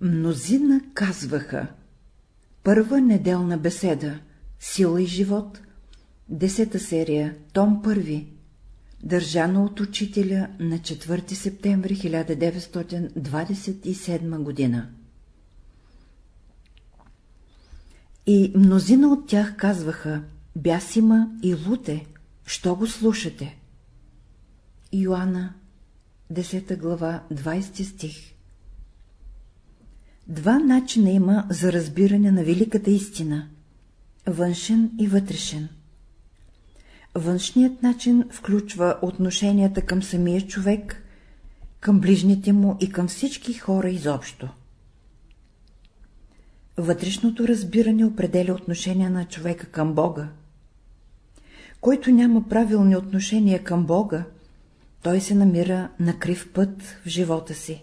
Мнозина казваха Първа неделна беседа Сила и живот. Десета серия Том първи Държана от учителя на 4 септември 1927 година. И мнозина от тях казваха Бясима и луте, що го слушате? Йоанна 10 глава, 20 стих Два начина има за разбиране на великата истина – външен и вътрешен. Външният начин включва отношенията към самия човек, към ближните му и към всички хора изобщо. Вътрешното разбиране определя отношения на човека към Бога. Който няма правилни отношения към Бога, той се намира на крив път в живота си.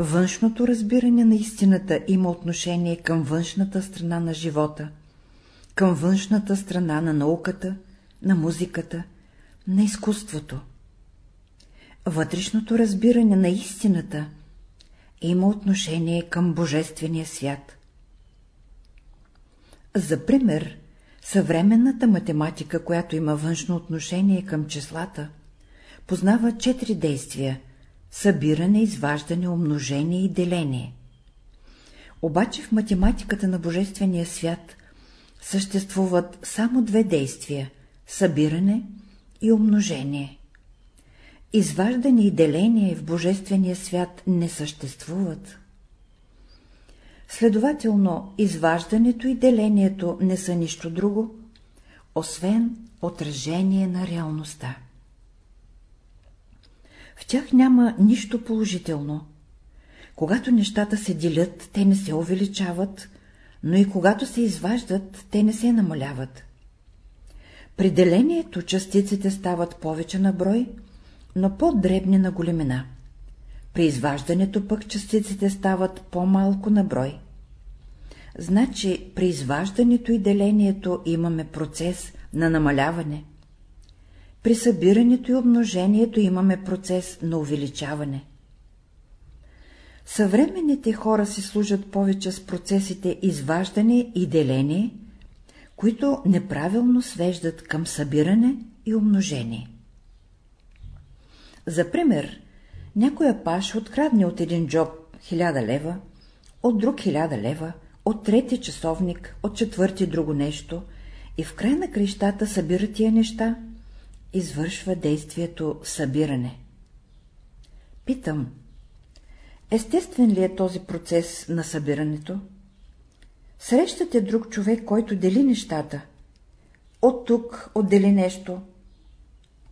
Външното разбиране на истината има отношение към външната страна на живота, към външната страна на науката, на музиката, на изкуството. Вътрешното разбиране на истината има отношение към Божествения свят. За пример, съвременната математика, която има външно отношение към числата, познава четири действия – събиране, изваждане, умножение и деление. Обаче в математиката на Божествения свят съществуват само две действия – събиране и умножение. Изваждане и деление в Божествения свят не съществуват. Следователно, изваждането и делението не са нищо друго, освен отражение на реалността. В тях няма нищо положително. Когато нещата се делят, те не се увеличават, но и когато се изваждат, те не се намаляват. При делението частиците стават повече на брой, но по-дребни на големина. При изваждането пък частиците стават по-малко на брой. Значи при изваждането и делението имаме процес на намаляване. При събирането и умножението имаме процес на увеличаване. Съвременните хора си служат повече с процесите изваждане и деление, които неправилно свеждат към събиране и умножение. За пример, някоя паш открадне от един джоб хиляда лева, от друг хиляда лева, от трети часовник, от четвърти друго нещо и в край на крещата събира тия неща, извършва действието събиране. Питам, естествен ли е този процес на събирането? Срещате друг човек, който дели нещата. От тук отдели нещо,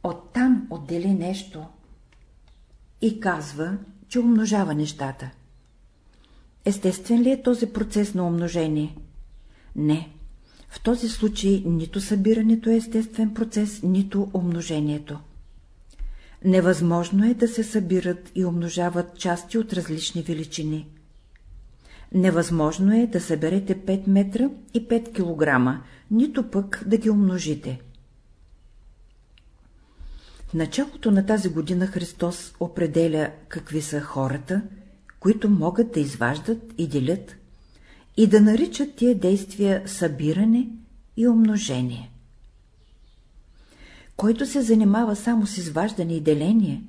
оттам отдели нещо и казва, че умножава нещата. Естествен ли е този процес на умножение? Не. В този случай нито събирането е естествен процес, нито умножението. Невъзможно е да се събират и умножават части от различни величини. Невъзможно е да съберете 5 метра и 5 килограма, нито пък да ги умножите. В началото на тази година Христос определя какви са хората, които могат да изваждат и делят, и да наричат тия действия събиране и умножение. Който се занимава само с изваждане и деление,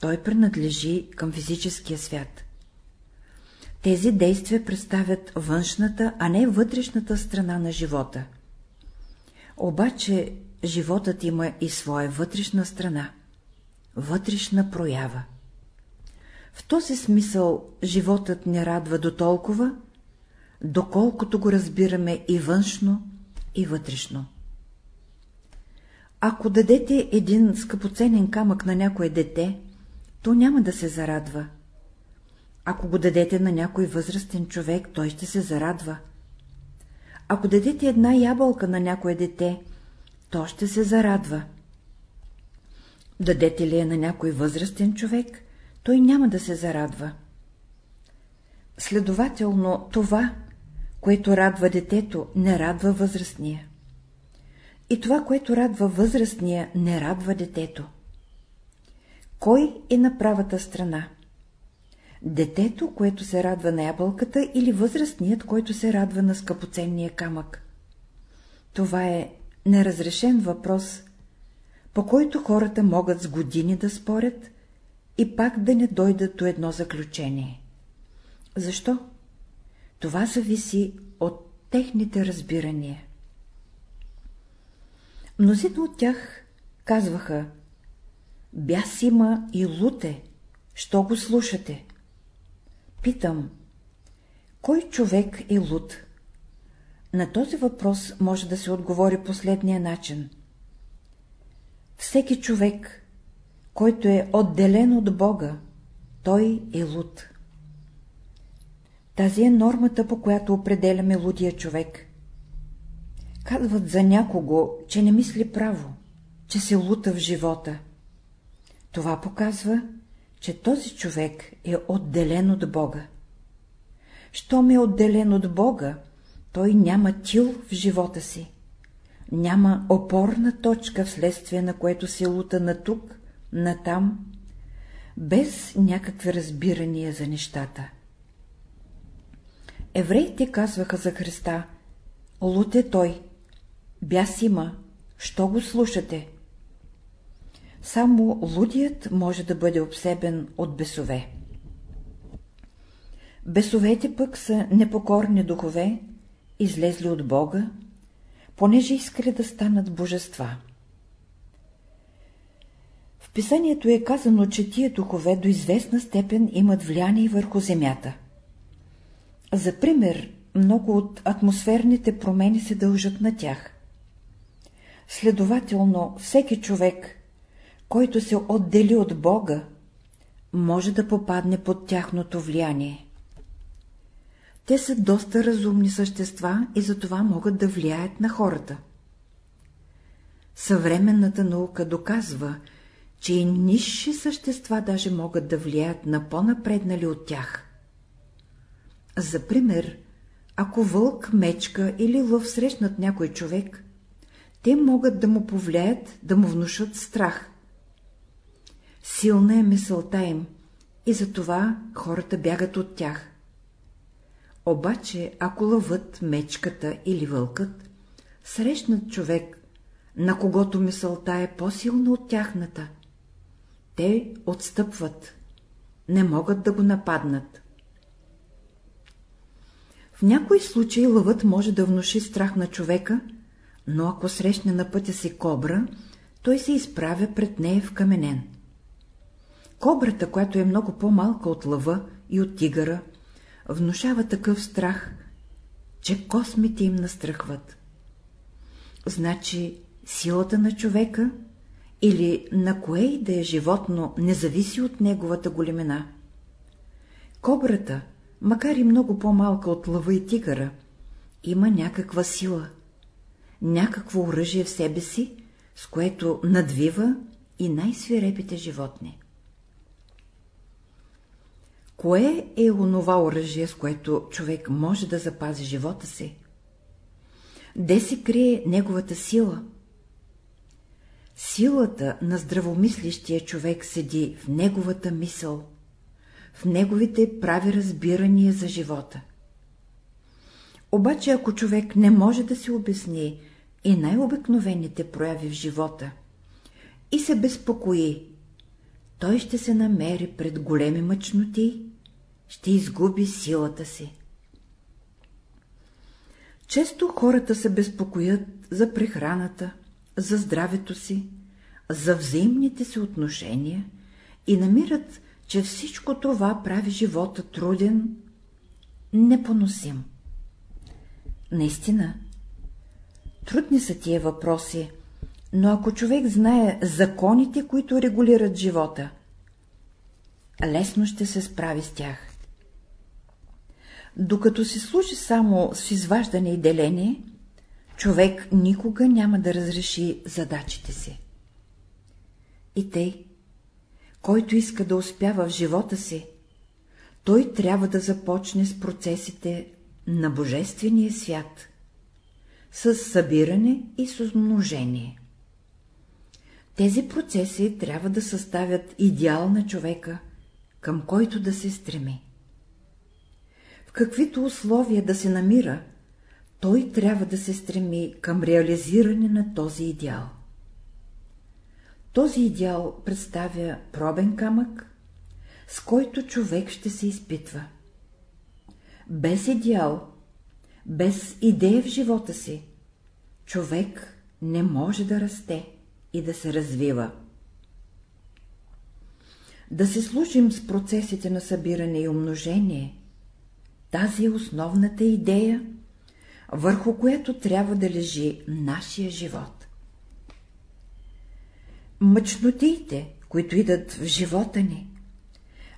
той принадлежи към физическия свят. Тези действия представят външната, а не вътрешната страна на живота. Обаче животът има и своя вътрешна страна, вътрешна проява. В този смисъл животът не радва до толкова, доколкото го разбираме и външно, и вътрешно. Ако дадете един скъпоценен камък на някое дете, то няма да се зарадва. Ако го дадете на някой възрастен човек, той ще се зарадва. Ако дадете една ябълка на някое дете, то ще се зарадва. Дадете ли я на някой възрастен човек, той няма да се зарадва. Следователно, това, което радва детето, не радва възрастния. И това, което радва възрастния, не радва детето. Кой е на правата страна? Детето, което се радва на ябълката или възрастният, който се радва на скъпоценния камък. Това е неразрешен въпрос, по който хората могат с години да спорят и пак да не дойдат до едно заключение. Защо? Това зависи от техните разбирания. Мнозина от тях казваха Бяс има и луте, що го слушате? Питам, кой човек е луд? На този въпрос може да се отговори последния начин. Всеки човек, който е отделен от Бога, той е луд. Тази е нормата, по която определяме лудия човек. Казват за някого, че не мисли право, че се лута в живота. Това показва, че този човек е отделен от Бога. Щом е отделен от Бога, той няма тил в живота си. Няма опорна точка, вследствие на което се лута на тук, на там, без някакви разбирания за нещата. Евреите казваха за Христа, луте той, бяс има, що го слушате? Само лудият може да бъде обсебен от бесове. Бесовете пък са непокорни духове, излезли от Бога, понеже искали да станат божества. В писанието е казано, че тия духове до известна степен имат влияние върху земята. За пример, много от атмосферните промени се дължат на тях. Следователно, всеки човек, който се отдели от Бога, може да попадне под тяхното влияние. Те са доста разумни същества и затова могат да влияят на хората. Съвременната наука доказва, че и нисши същества даже могат да влияят на по-напреднали от тях. За пример, ако вълк, мечка или лъв срещнат някой човек, те могат да му повлияят, да му внушат страх. Силна е мисълта им и затова хората бягат от тях. Обаче, ако лъвът, мечката или вълкът срещнат човек, на когото мисълта е по-силна от тяхната, те отстъпват, не могат да го нападнат. В някои случаи лъвът може да внуши страх на човека, но ако срещне на пътя си кобра, той се изправя пред нея в каменен. Кобрата, която е много по-малка от лъва и от тигъра, внушава такъв страх, че космите им настръхват. Значи силата на човека или на кое и да е животно не зависи от неговата големина. Кобрата, макар и много по-малка от лъва и тигъра, има някаква сила, някакво оръжие в себе си, с което надвива и най-свирепите животни. Кое е онова оръжие, с което човек може да запази живота си? Де се крие неговата сила? Силата на здравомислещия човек седи в неговата мисъл, в неговите прави разбирания за живота. Обаче ако човек не може да се обясни и най-обикновените прояви в живота и се безпокои, той ще се намери пред големи мъчноти, ще изгуби силата си. Често хората се безпокоят за прехраната, за здравето си, за взаимните си отношения и намират, че всичко това прави живота труден, непоносим. Наистина, трудни са тия въпроси, но ако човек знае законите, които регулират живота, лесно ще се справи с тях. Докато се служи само с изваждане и деление, човек никога няма да разреши задачите си. И тъй, който иска да успява в живота си, той трябва да започне с процесите на Божествения свят, с събиране и с умножение. Тези процеси трябва да съставят идеал на човека, към който да се стреми. В каквито условия да се намира, той трябва да се стреми към реализиране на този идеал. Този идеал представя пробен камък, с който човек ще се изпитва. Без идеал, без идея в живота си, човек не може да расте и да се развива. Да се служим с процесите на събиране и умножение, тази е основната идея, върху която трябва да лежи нашия живот. Мъчнотиите, които идат в живота ни,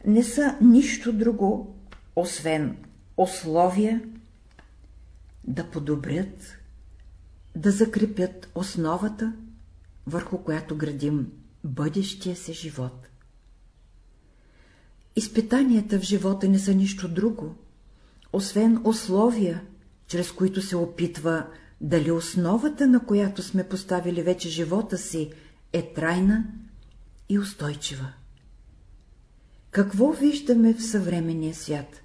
не са нищо друго, освен условия да подобрят, да закрепят основата, върху която градим бъдещия си живот. Изпитанията в живота не са нищо друго, освен условия, чрез които се опитва дали основата, на която сме поставили вече живота си, е трайна и устойчива. Какво виждаме в съвременния свят?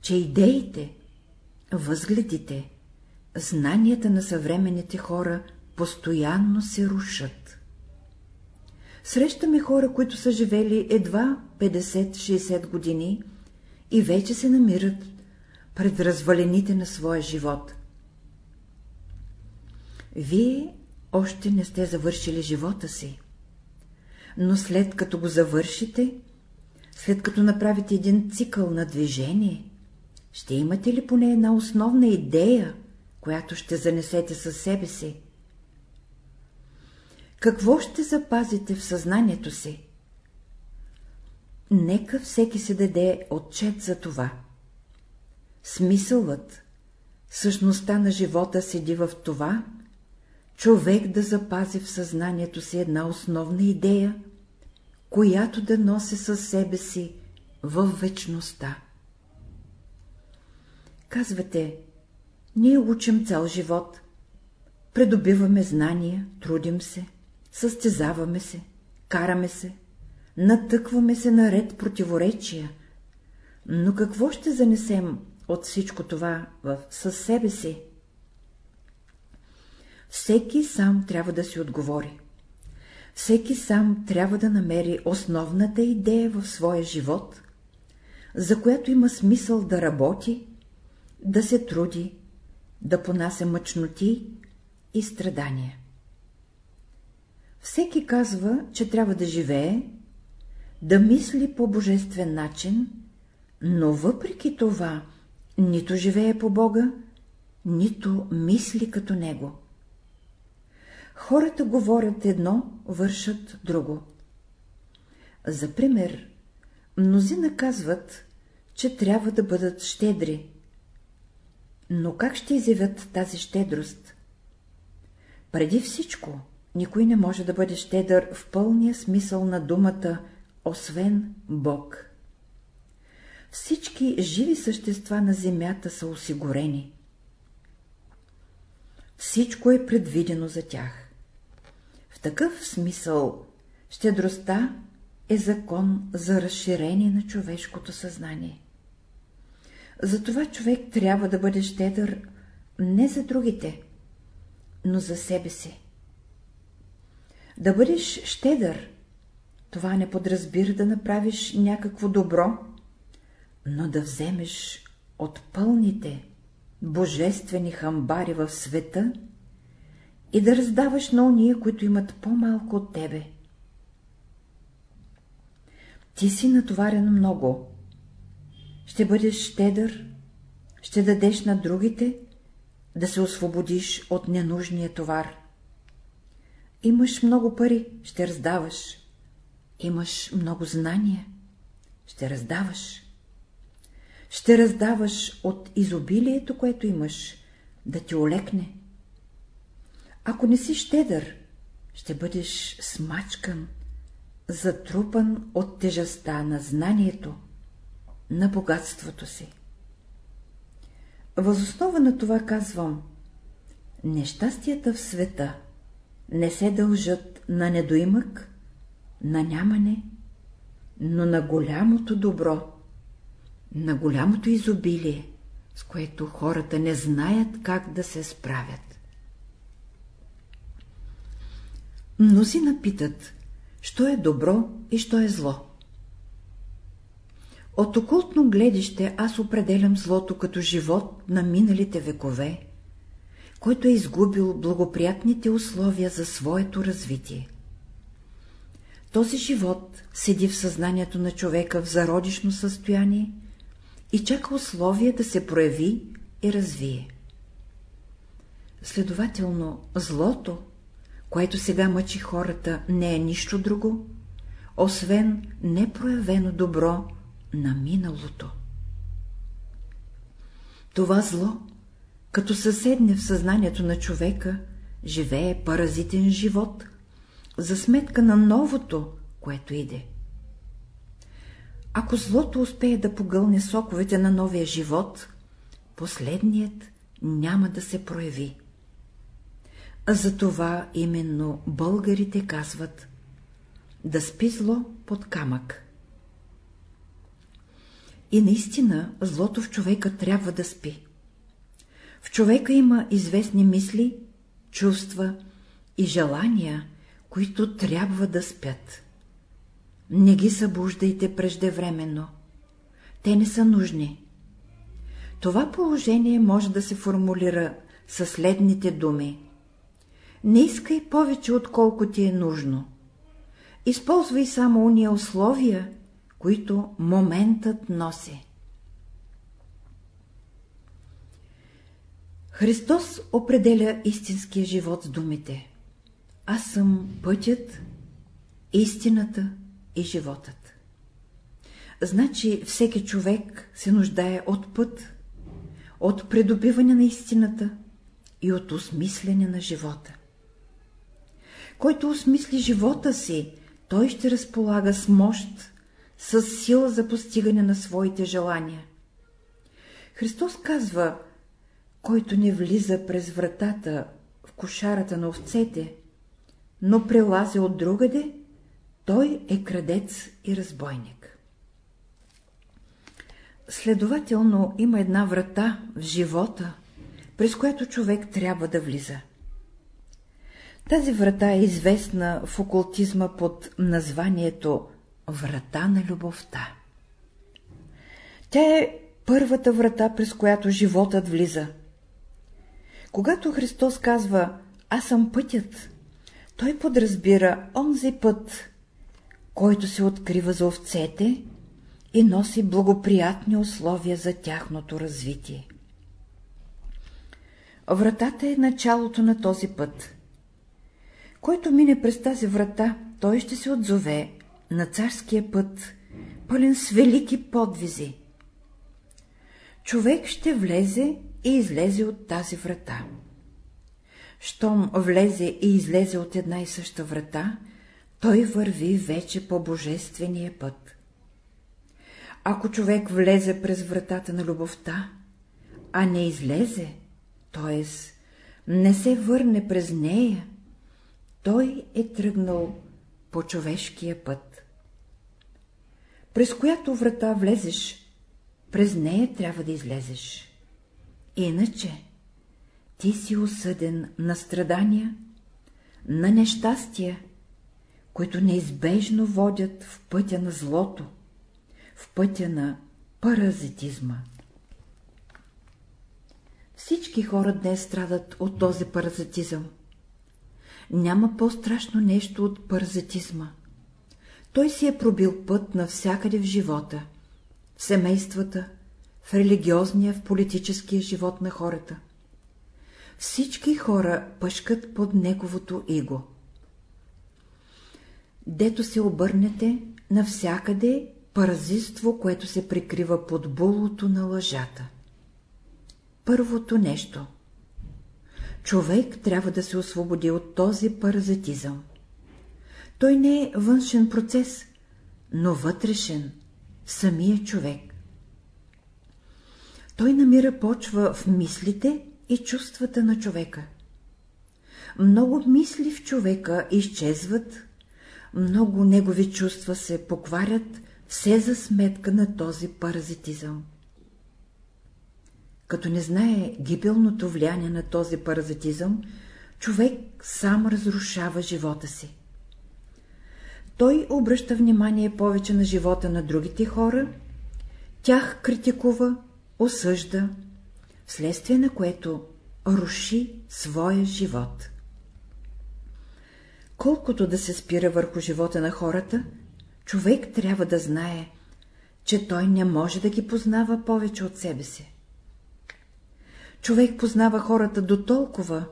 Че идеите, възгледите, знанията на съвременните хора постоянно се рушат. Срещаме хора, които са живели едва 50-60 години и вече се намират пред развалените на своя живот. Вие още не сте завършили живота си, но след като го завършите, след като направите един цикъл на движение, ще имате ли поне една основна идея, която ще занесете със себе си? Какво ще запазите в съзнанието си? Нека всеки се даде отчет за това. Смисълът, същността на живота седи в това, човек да запази в съзнанието си една основна идея, която да носи със себе си в вечността. Казвате, ние учим цял живот, предобиваме знания, трудим се, състезаваме се, караме се, натъкваме се наред противоречия, но какво ще занесем от всичко това в със себе си? Всеки сам трябва да си отговори. Всеки сам трябва да намери основната идея в своя живот, за която има смисъл да работи, да се труди, да понася мъчноти и страдания. Всеки казва, че трябва да живее, да мисли по божествен начин, но въпреки това нито живее по Бога, нито мисли като Него. Хората говорят едно, вършат друго. За пример, мнозина казват, че трябва да бъдат щедри. Но как ще изявят тази щедрост? Преди всичко, никой не може да бъде щедър в пълния смисъл на думата, освен Бог. Всички живи същества на земята са осигурени. Всичко е предвидено за тях. Такъв смисъл щедростта е закон за разширение на човешкото съзнание. Затова човек трябва да бъде щедър не за другите, но за себе си. Да бъдеш щедър, това не подразбира да направиш някакво добро, но да вземеш от пълните, божествени хамбари в света и да раздаваш на уния, които имат по-малко от тебе. Ти си натоварен много. Ще бъдеш щедър, ще дадеш на другите, да се освободиш от ненужния товар. Имаш много пари, ще раздаваш. Имаш много знания, ще раздаваш. Ще раздаваш от изобилието, което имаш, да ти олекне. Ако не си щедър, ще бъдеш смачкан, затрупан от тежестта на знанието, на богатството си. Възоснова на това казвам, нещастията в света не се дължат на недоимък, на нямане, но на голямото добро, на голямото изобилие, с което хората не знаят как да се справят. Мнози напитат, що е добро и що е зло. От окултно гледище аз определям злото като живот на миналите векове, който е изгубил благоприятните условия за своето развитие. Този живот седи в съзнанието на човека в зародишно състояние и чака условия да се прояви и развие. Следователно, злото, което сега мъчи хората, не е нищо друго, освен непроявено добро на миналото. Това зло, като съседне в съзнанието на човека, живее паразитен живот, за сметка на новото, което иде. Ако злото успее да погълне соковете на новия живот, последният няма да се прояви. А за това именно българите казват да спи зло под камък. И наистина злото в човека трябва да спи. В човека има известни мисли, чувства и желания, които трябва да спят. Не ги събуждайте преждевременно. Те не са нужни. Това положение може да се формулира със следните думи. Не искай повече, отколко ти е нужно. Използвай само уния условия, които моментът носи. Христос определя истинския живот с думите. Аз съм пътят, истината и животът. Значи всеки човек се нуждае от път, от придобиване на истината и от осмислене на живота. Който осмисли живота си, той ще разполага с мощ, с сила за постигане на своите желания. Христос казва, който не влиза през вратата в кошарата на овцете, но прелази от другаде, той е крадец и разбойник. Следователно има една врата в живота, през която човек трябва да влиза. Тази врата е известна в окултизма под названието Врата на любовта. Тя е първата врата, през която животът влиза. Когато Христос казва «Аз съм пътят», той подразбира онзи път, който се открива за овцете и носи благоприятни условия за тяхното развитие. Вратата е началото на този път. Който мине през тази врата, той ще се отзове на царския път, пълен с велики подвизи. Човек ще влезе и излезе от тази врата. Щом влезе и излезе от една и съща врата, той върви вече по божествения път. Ако човек влезе през вратата на любовта, а не излезе, т.е. не се върне през нея, той е тръгнал по човешкия път. През която врата влезеш, през нея трябва да излезеш. Иначе ти си осъден на страдания, на нещастия, които неизбежно водят в пътя на злото, в пътя на паразитизма. Всички хора днес страдат от този паразитизъм. Няма по-страшно нещо от паразитизма. Той си е пробил път навсякъде в живота, в семействата, в религиозния, в политическия живот на хората. Всички хора пъшкат под неговото иго. Дето се обърнете, навсякъде паразитство, което се прикрива под булото на лъжата. Първото нещо. Човек трябва да се освободи от този паразитизъм. Той не е външен процес, но вътрешен, самия човек. Той намира почва в мислите и чувствата на човека. Много мисли в човека изчезват, много негови чувства се покварят все за сметка на този паразитизъм. Като не знае гибелното влияние на този паразитизъм, човек сам разрушава живота си. Той обръща внимание повече на живота на другите хора, тях критикува, осъжда, вследствие на което руши своя живот. Колкото да се спира върху живота на хората, човек трябва да знае, че той не може да ги познава повече от себе си. Човек познава хората до толкова,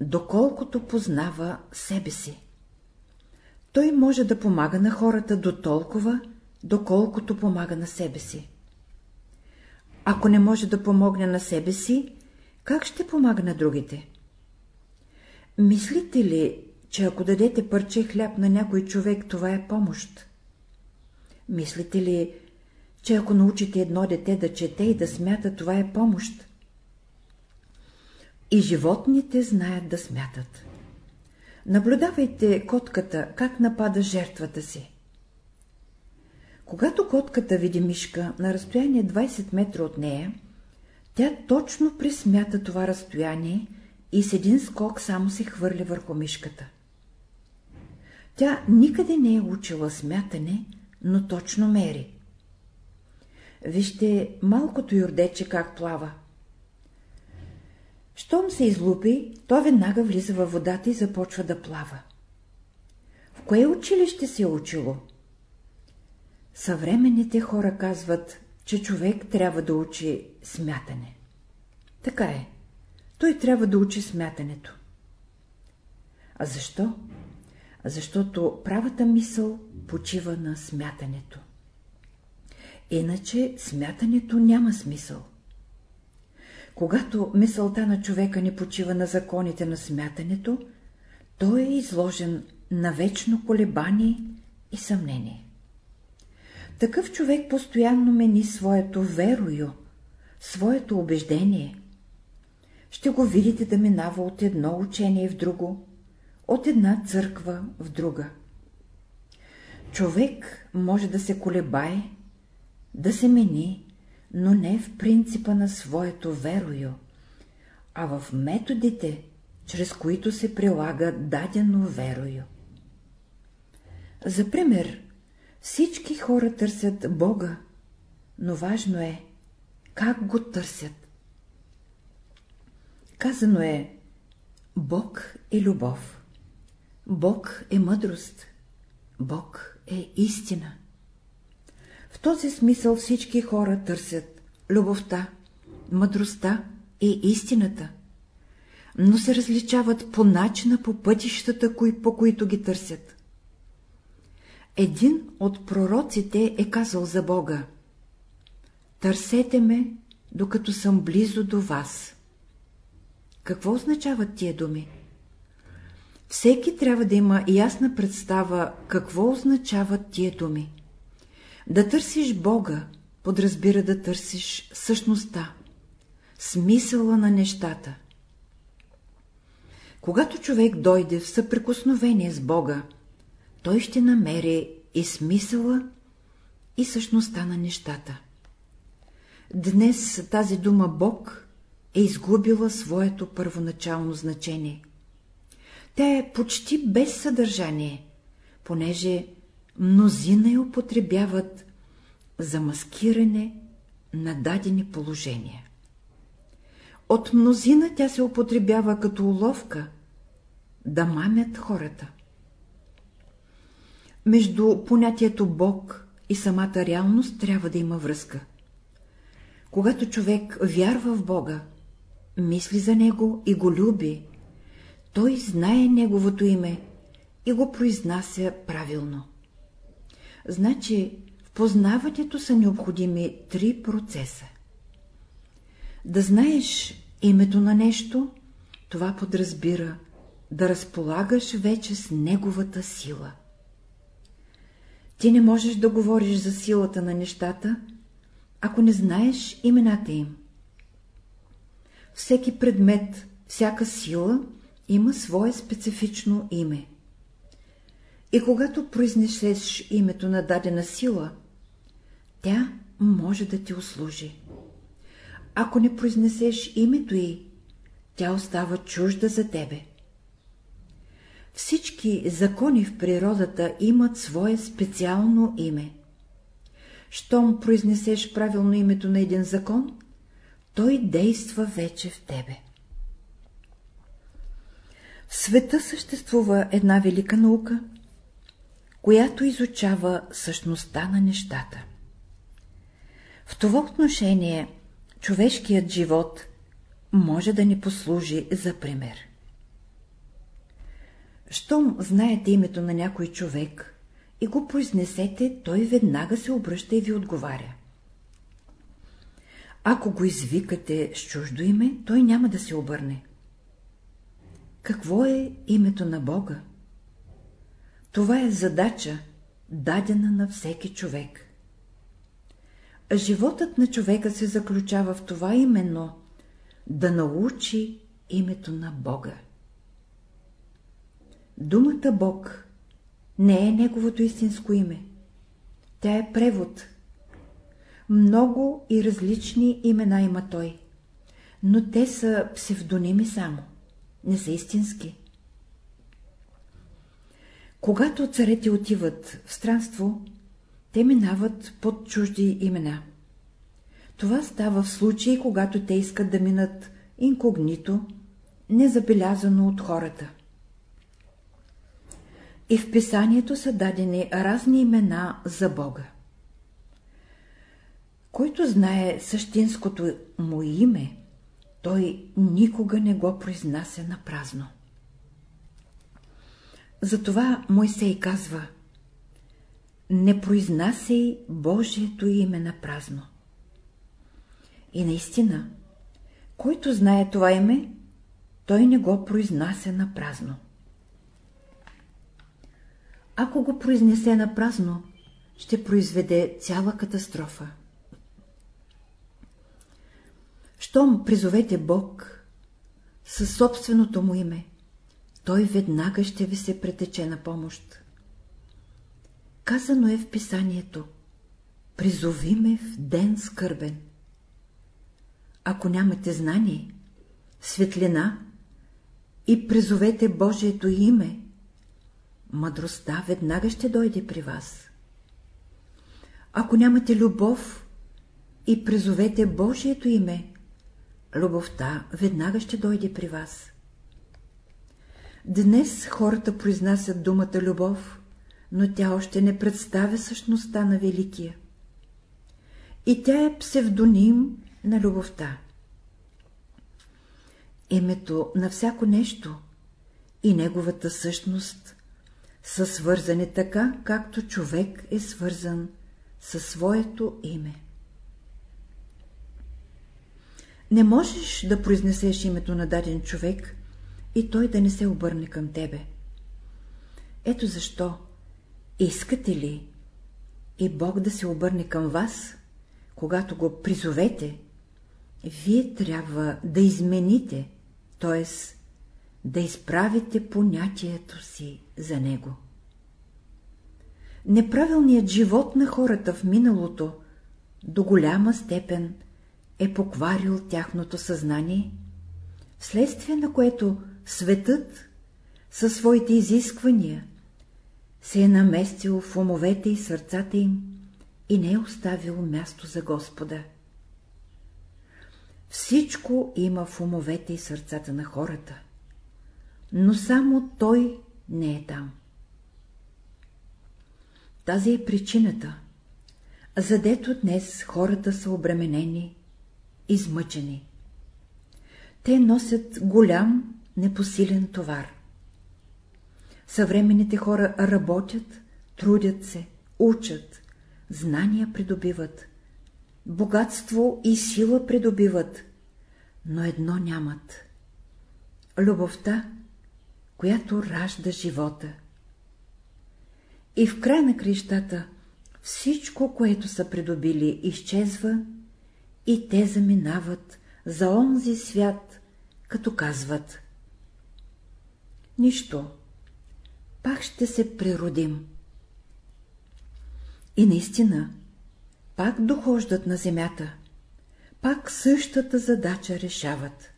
доколкото познава себе си. Той може да помага на хората до толкова, доколкото помага на себе си. Ако не може да помогне на себе си, как ще помага на другите? Мислите ли, че ако дадете парче хляб на някой човек, това е помощ? Мислите ли, че ако научите едно дете да чете и да смята, това е помощ? И животните знаят да смятат. Наблюдавайте котката, как напада жертвата си. Когато котката види мишка на разстояние 20 метра от нея, тя точно присмята това разстояние и с един скок само се хвърли върху мишката. Тя никъде не е учила смятане, но точно мери. Вижте малкото юрдече как плава. Щом се излупи, то веднага влиза във водата и започва да плава. В кое училище се е учило? Съвременните хора казват, че човек трябва да учи смятане. Така е. Той трябва да учи смятането. А защо? Защото правата мисъл почива на смятането. Иначе смятането няма смисъл. Когато мисълта на човека не почива на законите на смятането, той е изложен на вечно колебание и съмнение. Такъв човек постоянно мени своето верою, своето убеждение. Ще го видите да минава от едно учение в друго, от една църква в друга. Човек може да се колебае, да се мени, но не в принципа на своето верою, а в методите, чрез които се прилага дадено верою. За пример, всички хора търсят Бога, но важно е как го търсят. Казано е Бог е любов, Бог е мъдрост, Бог е истина. В този смисъл всички хора търсят любовта, мъдростта и истината, но се различават по начина, по пътищата, по които ги търсят. Един от пророците е казал за Бога Търсете ме, докато съм близо до вас. Какво означават тия думи? Всеки трябва да има ясна представа какво означават тия думи. Да търсиш Бога подразбира да търсиш същността, смисъла на нещата. Когато човек дойде в съприкосновение с Бога, той ще намери и смисъла, и същността на нещата. Днес тази дума Бог е изгубила своето първоначално значение. Тя е почти без съдържание, понеже мнозина я употребяват за маскиране на дадени положения. От мнозина тя се употребява като уловка да мамят хората. Между понятието Бог и самата реалност трябва да има връзка. Когато човек вярва в Бога, мисли за Него и го люби, той знае Неговото име и го произнася правилно. Значи в познаването са необходими три процеса. Да знаеш името на нещо, това подразбира да разполагаш вече с неговата сила. Ти не можеш да говориш за силата на нещата, ако не знаеш имената им. Всеки предмет, всяка сила има свое специфично име. И когато произнесеш името на дадена сила, тя може да ти услужи. Ако не произнесеш името й, тя остава чужда за тебе. Всички закони в природата имат свое специално име. Щом произнесеш правилно името на един закон, той действа вече в тебе. В света съществува една велика наука, която изучава същността на нещата. В това отношение човешкият живот може да ни послужи за пример. Щом знаете името на някой човек и го произнесете, той веднага се обръща и ви отговаря. Ако го извикате с чуждо име, той няма да се обърне. Какво е името на Бога? Това е задача, дадена на всеки човек. Животът на човека се заключава в това именно да научи името на Бога. Думата Бог не е неговото истинско име. Тя е превод. Много и различни имена има той, но те са псевдоними само, не са истински. Когато царете отиват в странство, те минават под чужди имена. Това става в случай, когато те искат да минат инкогнито, незабелязано от хората. И в писанието са дадени разни имена за Бога. Който знае същинското му име, той никога не го произнася на празно. Затова Мойсей казва Не произнасяй Божието име на празно. И наистина, който знае това име, той не го произнася на празно. Ако го произнесе на празно, ще произведе цяла катастрофа. Щом призовете Бог със собственото му име, той веднага ще ви се претече на помощ. Казано е в писанието, призови ме в ден скърбен. Ако нямате знание, светлина и призовете Божието име, мъдростта веднага ще дойде при вас. Ако нямате любов и призовете Божието име, любовта веднага ще дойде при вас. Днес хората произнасят думата любов, но тя още не представя същността на Великия. И тя е псевдоним на любовта. Името на всяко нещо и неговата същност са свързани така, както човек е свързан със своето име. Не можеш да произнесеш името на даден човек и той да не се обърне към тебе. Ето защо, искате ли и Бог да се обърне към вас, когато го призовете, вие трябва да измените, т.е. да изправите понятието си за него. Неправилният живот на хората в миналото до голяма степен е покварил тяхното съзнание, вследствие на което светът със своите изисквания се е наместил в умовете и сърцата им и не е оставил място за Господа. Всичко има в умовете и сърцата на хората, но само Той не е там. Тази е причината, задето днес хората са обременени, измъчени. Те носят голям, непосилен товар. Съвременните хора работят, трудят се, учат, знания придобиват, богатство и сила придобиват, но едно нямат — любовта, която ражда живота. И в край на крещата всичко, което са придобили, изчезва и те заминават за онзи свят, като казват Нищо, пак ще се природим. И наистина, пак дохождат на земята, пак същата задача решават.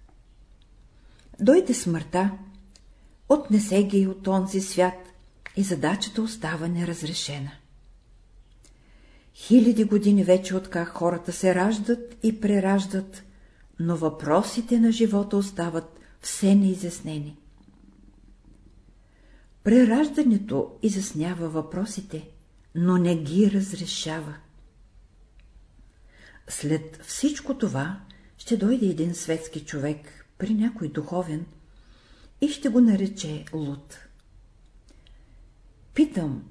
Дойде смъртта, отнесе ги от онзи свят и задачата остава неразрешена. Хиляди години вече откак хората се раждат и прераждат, но въпросите на живота остават все неизяснени. Прераждането изяснява въпросите, но не ги разрешава. След всичко това ще дойде един светски човек при някой духовен и ще го нарече луд. Питам,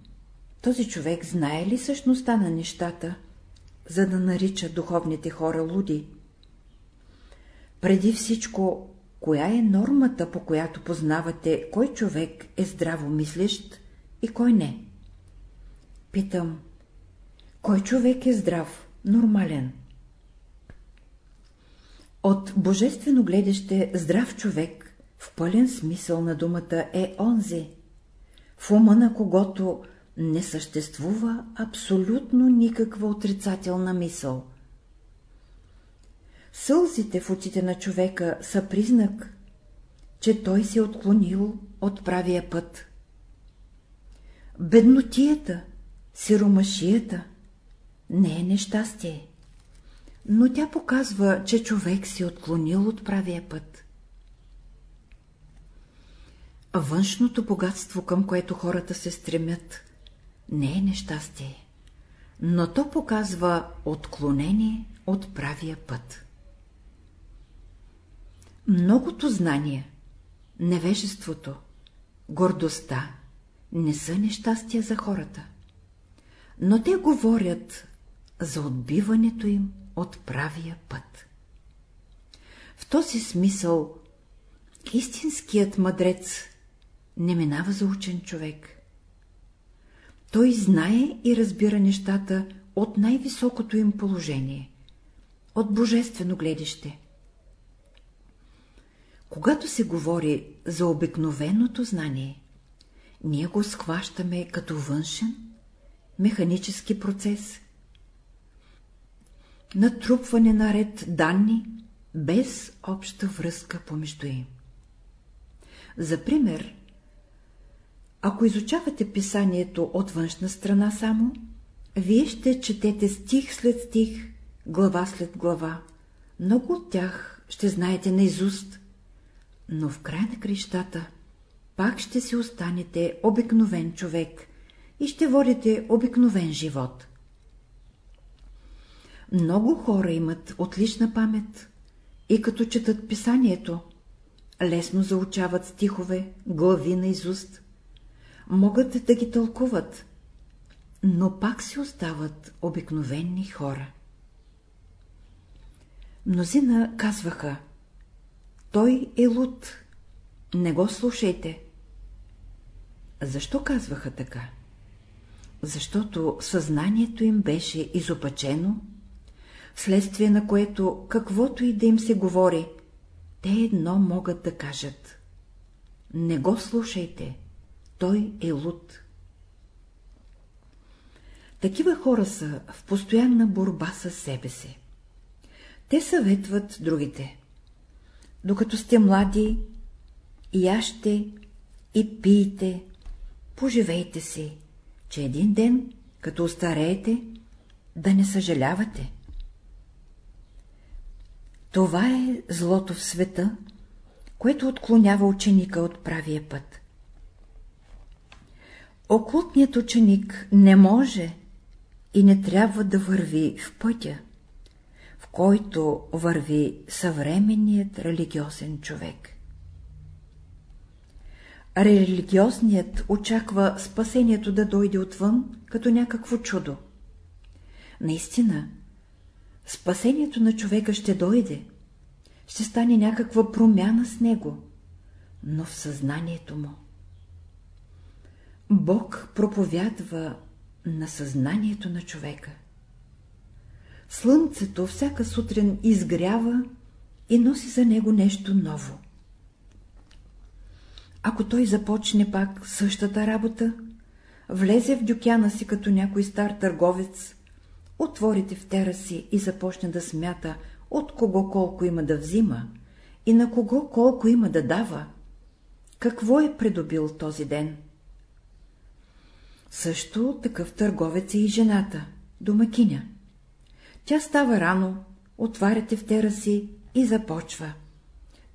този човек знае ли същността на нещата, за да нарича духовните хора луди? Преди всичко, коя е нормата, по която познавате, кой човек е здраво мислещ и кой не? Питам, кой човек е здрав, нормален? От божествено гледаще здрав човек в пълен смисъл на думата е онзи, в ума на когото не съществува абсолютно никаква отрицателна мисъл. Сълзите в очите на човека са признак, че той се е отклонил от правия път. Беднотията, сиромашията не е нещастие, но тя показва, че човек се е отклонил от правия път. Външното богатство, към което хората се стремят, не е нещастие, но то показва отклонение от правия път. Многото знания, невежеството, гордостта не са нещастия за хората, но те говорят за отбиването им от правия път. В този смисъл истинският мъдрец не минава за учен човек. Той знае и разбира нещата от най-високото им положение, от божествено гледище. Когато се говори за обикновеното знание, ние го схващаме като външен, механически процес, натрупване на ред данни, без обща връзка помежду им. За пример, ако изучавате писанието от външна страна само, вие ще четете стих след стих, глава след глава. Много от тях ще знаете наизуст, но в край на крещата пак ще си останете обикновен човек и ще водите обикновен живот. Много хора имат отлична памет и като четат писанието, лесно заучават стихове, глави на изуст, могат да ги тълкуват, но пак си остават обикновени хора. Мнозина казваха, той е луд, не го слушайте. Защо казваха така? Защото съзнанието им беше изопачено, вследствие на което каквото и да им се говори, те едно могат да кажат. Не го слушайте, той е луд. Такива хора са в постоянна борба с себе си. Те съветват другите. Докато сте млади, яще и пийте, поживейте си, че един ден, като остареете, да не съжалявате. Това е злото в света, което отклонява ученика от правия път. Окултният ученик не може и не трябва да върви в пътя, който върви съвременният религиозен човек. Религиозният очаква спасението да дойде отвън, като някакво чудо. Наистина, спасението на човека ще дойде, ще стане някаква промяна с него, но в съзнанието му. Бог проповядва на съзнанието на човека. Слънцето всяка сутрин изгрява и носи за него нещо ново. Ако той започне пак същата работа, влезе в дюкяна си като някой стар търговец, отвори тефтера си и започне да смята, от кого колко има да взима и на кого колко има да дава, какво е придобил този ден? Също такъв търговец е и жената, домакиня. Тя става рано, отваря тефтера си и започва.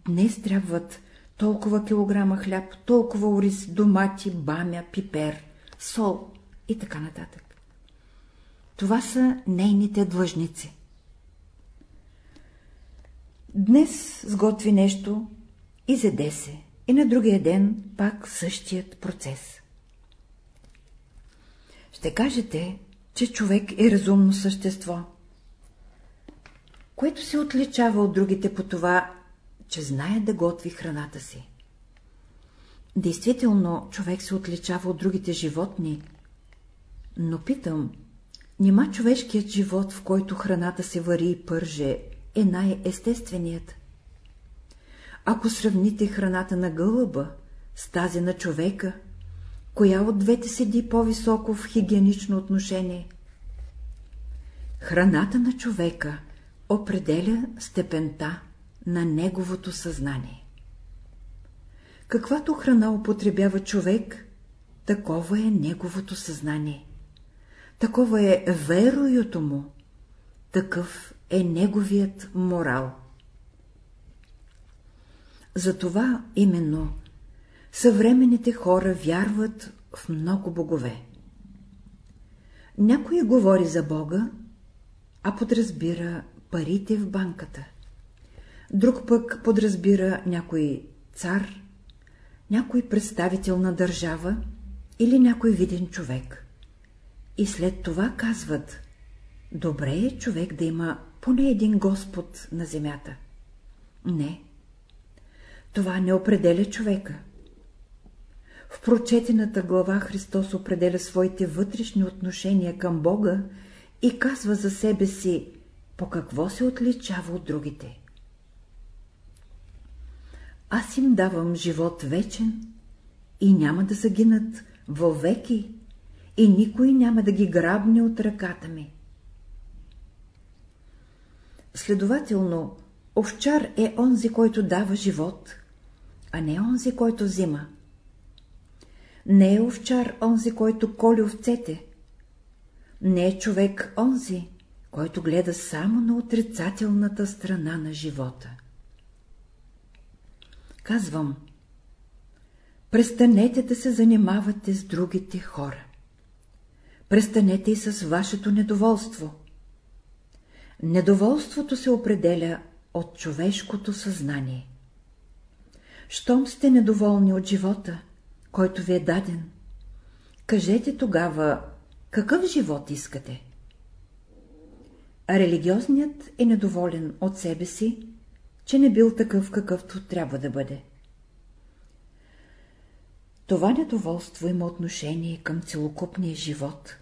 Днес трябват толкова килограма хляб, толкова ориз, домати, бамя, пипер, сол и така нататък. Това са нейните длъжници. Днес сготви нещо, изеде се, и на другия ден пак същият процес. Ще кажете, че човек е разумно същество, което се отличава от другите по това, че знае да готви храната си. Действително, човек се отличава от другите животни, но питам, нима човешкият живот, в който храната се вари и пърже, е най-естественият. Ако сравните храната на гълъба с тази на човека, коя от двете седи по-високо в хигиенично отношение? Храната на човека определя степента на неговото съзнание. Каквато храна употребява човек, такова е неговото съзнание. Такова е вероюто му, такъв е неговият морал. Затова именно съвременните хора вярват в много богове. Някой говори за Бога, а подразбира парите в банката. Друг пък подразбира някой цар, някой представител на държава или някой виден човек. И след това казват, добре е човек да има поне един Господ на земята. Не, това не определя човека. В прочетената глава Христос определя своите вътрешни отношения към Бога и казва за себе си, по какво се отличава от другите. Аз им давам живот вечен и няма да загинат вовеки и никой няма да ги грабне от ръката ми. Следователно, овчар е онзи, който дава живот, а не онзи, който взима. Не е овчар онзи, който коли овцете. Не е човек онзи, който гледа само на отрицателната страна на живота. Казвам, престанете да се занимавате с другите хора. Престанете и с вашето недоволство. Недоволството се определя от човешкото съзнание. Щом сте недоволни от живота, който ви е даден, кажете тогава, какъв живот искате? Религиозният е недоволен от себе си, че не бил такъв, какъвто трябва да бъде. Това недоволство има отношение към целокупния живот.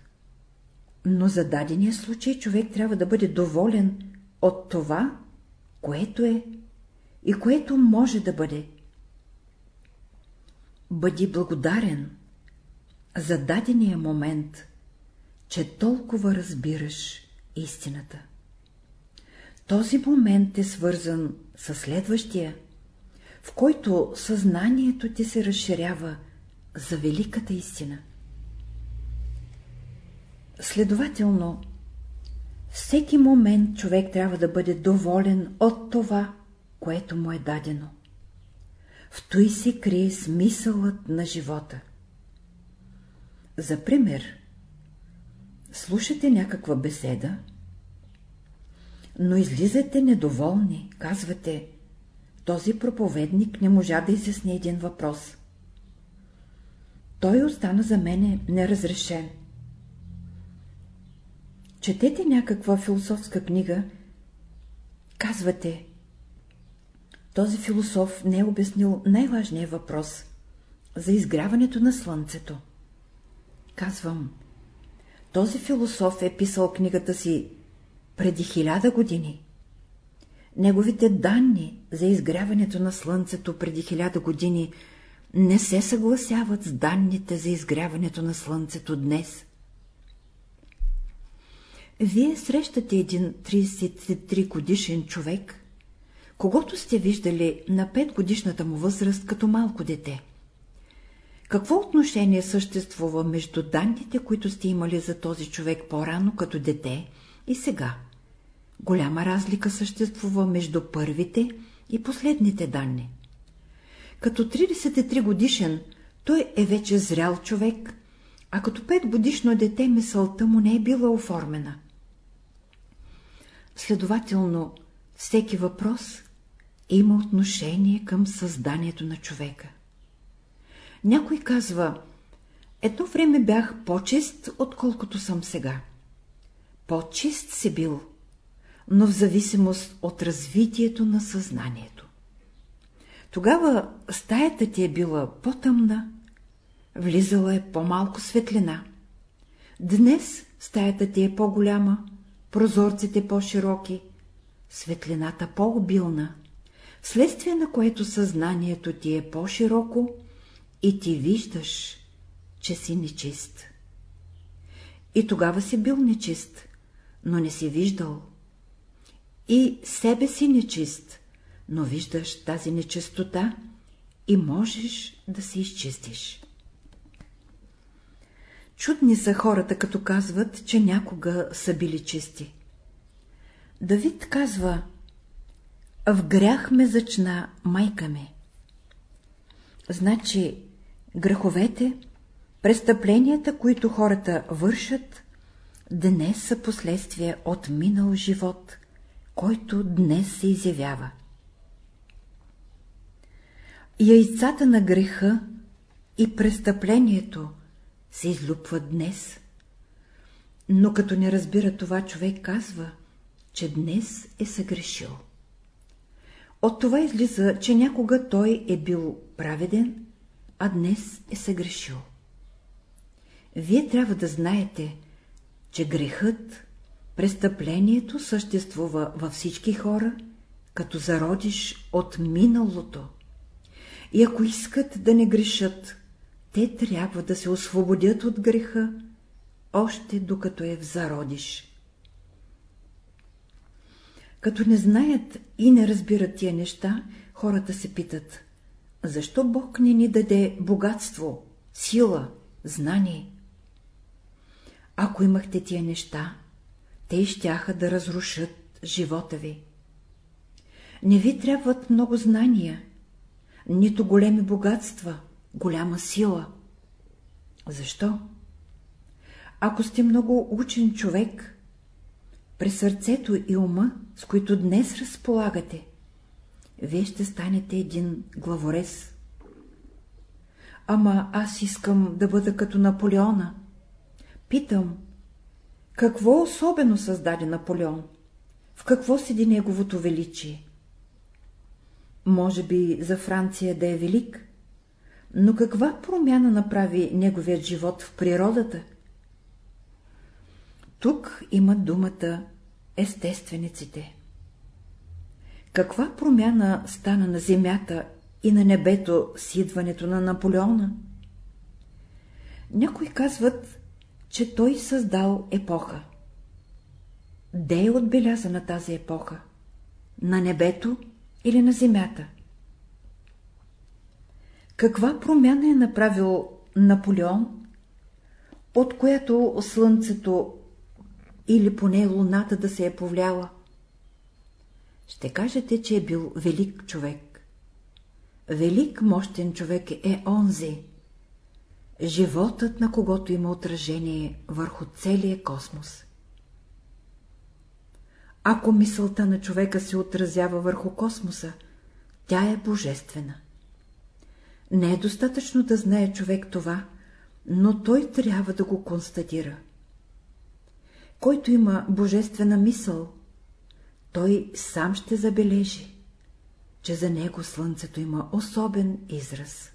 Но за дадения случай човек трябва да бъде доволен от това, което е и което може да бъде. Бъди благодарен за дадения момент, че толкова разбираш истината. Този момент е свързан с следващия, в който съзнанието ти се разширява за великата истина. Следователно, всеки момент човек трябва да бъде доволен от това, което му е дадено. В той се крие смисълът на живота. За пример, слушате някаква беседа, но излизате недоволни, казвате, този проповедник не можа да изясни един въпрос. Той остана за мене неразрешен. Четете някаква философска книга, казвате, този философ не е обяснил най-важния въпрос за изгряването на слънцето. Казвам, този философ е писал книгата си преди хиляда години. Неговите данни за изгряването на Слънцето преди хиляда години не се съгласяват с данните за изгряването на Слънцето днес. Вие срещате един 33 годишен човек, когато сте виждали на 5 годишната му възраст като малко дете. Какво отношение съществува между данните, които сте имали за този човек по-рано като дете и сега? Голяма разлика съществува между първите и последните данни. Като 33 годишен той е вече зрял човек, а като 5 годишно дете мисълта му не е била оформена. Следователно, всеки въпрос има отношение към създанието на човека. Някой казва, едно време бях по-чист, отколкото съм сега. По-чист си бил, но в зависимост от развитието на съзнанието. Тогава стаята ти е била по-тъмна, влизала е по-малко светлина. Днес стаята ти е по-голяма, прозорците по-широки, светлината по-обилна, вследствие на което съзнанието ти е по-широко и ти виждаш, че си нечист. И тогава си бил нечист, но не си виждал. И себе си нечист, но виждаш тази нечистота и можеш да се изчистиш. Чудни са хората, като казват, че някога са били чисти. Давид казва, в грях ме зачна майка ми. Значи, греховете, престъпленията, които хората вършат, днес са последствия от минал живот, който днес се изявява. Яйцата на греха и престъплението се излюпват днес, но като не разбира това, човек казва, че днес е съгрешил. От това излиза, че някога той е бил праведен, а днес е съгрешил. Вие трябва да знаете, че грехът, престъплението съществува във всички хора, като зародиш от миналото. И ако искат да не грешат, те трябва да се освободят от греха, още докато е в зародиш. Като не знаят и не разбират тия неща, хората се питат, защо Бог не ни даде богатство, сила, знание? Ако имахте тия неща, те щяха да разрушат живота ви. Не ви трябват много знания, нито големи богатства, голяма сила. Защо? Ако сте много учен човек, през сърцето и ума, с които днес разполагате, вие ще станете един главорез. Ама аз искам да бъда като Наполеона. Питам, какво особено създаде Наполеон? В какво седи неговото величие? Може би за Франция да е велик, но каква промяна направи неговият живот в природата? Тук имат думата естествениците. Каква промяна стана на земята и на небето с идването на Наполеона? Някои казват, че той създал епоха. Де е отбелязана тази епоха? На небето или на земята? Каква промяна е направил Наполеон, от която слънцето или поне луната да се е повляла? Ще кажете, че е бил велик човек. Велик мощен човек е онзи, животът на когото има отражение върху целия космос. Ако мисълта на човека се отразява върху космоса, тя е божествена. Не е достатъчно да знае човек това, но той трябва да го констатира. Който има божествена мисъл, той сам ще забележи, че за него слънцето има особен израз.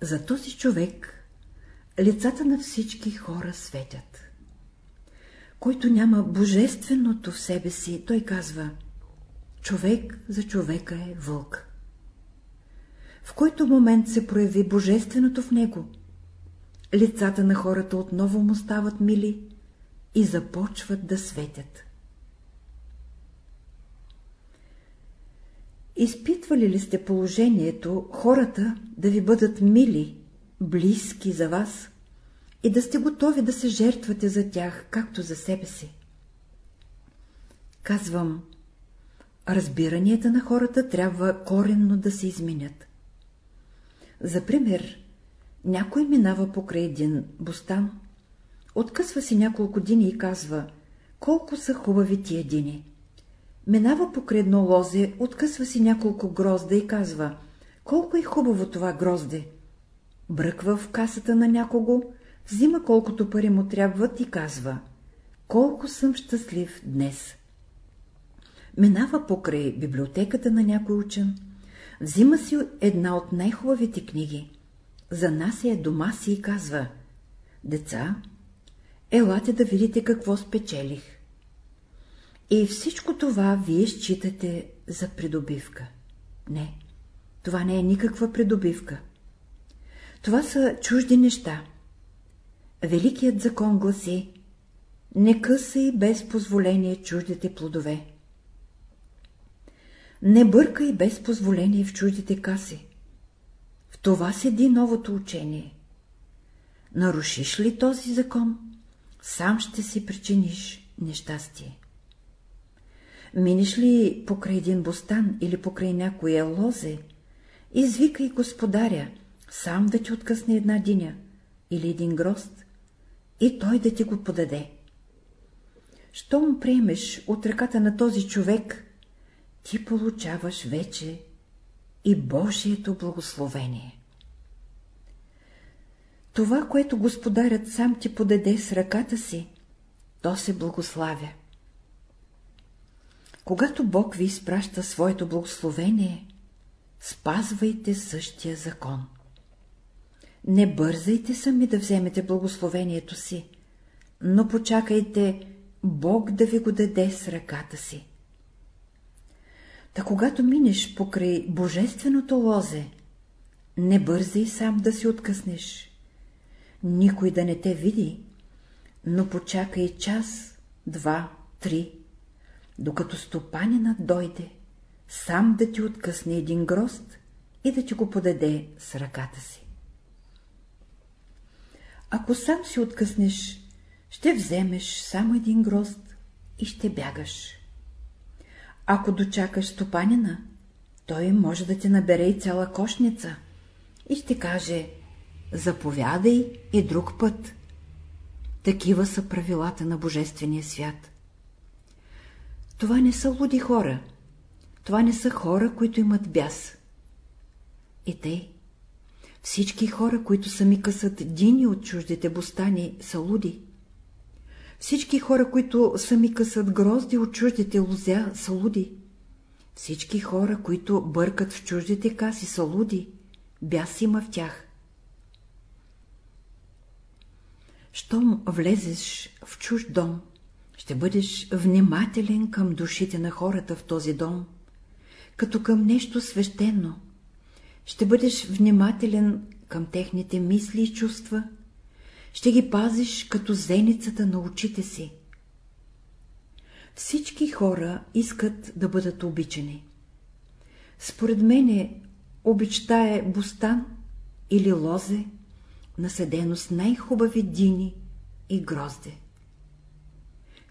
За този човек лицата на всички хора светят. Който няма божественото в себе си, той казва, човек за човека е вълк в който момент се прояви божественото в него. Лицата на хората отново му стават мили, и започват да светят. Изпитвали ли сте положението хората да ви бъдат мили, близки за вас и да сте готови да се жертвате за тях, както за себе си? Казвам, разбиранията на хората трябва коренно да се изменят. За пример, някой минава покрай един бостан, откъсва си няколко дини и казва, колко са хубави тия дини. Минава покрай едно лозе, откъсва си няколко грозда и казва, колко е хубаво това грозде. Бръква в касата на някого, взима колкото пари му трябват и казва, колко съм щастлив днес. Минава покрай библиотеката на някой учен, взима си една от най-хубавите книги, за нас е дома си и казва, деца, елате да видите какво спечелих. И всичко това вие считате за придобивка. Не, това не е никаква придобивка. Това са чужди неща. Великият закон гласи, не късай без позволение чуждите плодове. Не бъркай без позволение в чуждите каси. В това седи новото учение. Нарушиш ли този закон, сам ще си причиниш нещастие. Минеш ли покрай един бостан или покрай някоя лозе, извикай господаря, сам да ти откъсне една диня или един грост, и той да ти го подаде. Щом приемеш от ръката на този човек, ти получаваш вече и Божието благословение. Това, което Господарят сам ти подаде с ръката си, то се благославя. Когато Бог ви изпраща своето благословение, спазвайте същия закон. Не бързайте сами да вземете благословението си, но почакайте Бог да ви го даде с ръката си. Та когато минеш покрай божественото лозе, не бързай сам да си откъснеш. Никой да не те види, но почакай час, два, три, докато стопанинът дойде, сам да ти откъсне един грозд и да ти го подаде с ръката си. Ако сам си откъснеш, ще вземеш само един грозд и ще бягаш. Ако дочакаш стопанина, той може да ти набере и цяла кошница и ще каже «Заповядай и друг път». Такива са правилата на Божествения свят. Това не са луди хора. Това не са хора, които имат бяс. И те, всички хора, които сами късат дини от чуждите бостани, са луди. Всички хора, които сами късат грозди от чуждите лузя, са луди. Всички хора, които бъркат в чуждите каси, са луди. Бяс има в тях. Щом влезеш в чужд дом, ще бъдеш внимателен към душите на хората в този дом, като към нещо свещено. Ще бъдеш внимателен към техните мисли и чувства, ще ги пазиш като зеницата на очите си. Всички хора искат да бъдат обичани. Според мене обичта е бустан или лозе, наседено с най-хубави дини и грозде.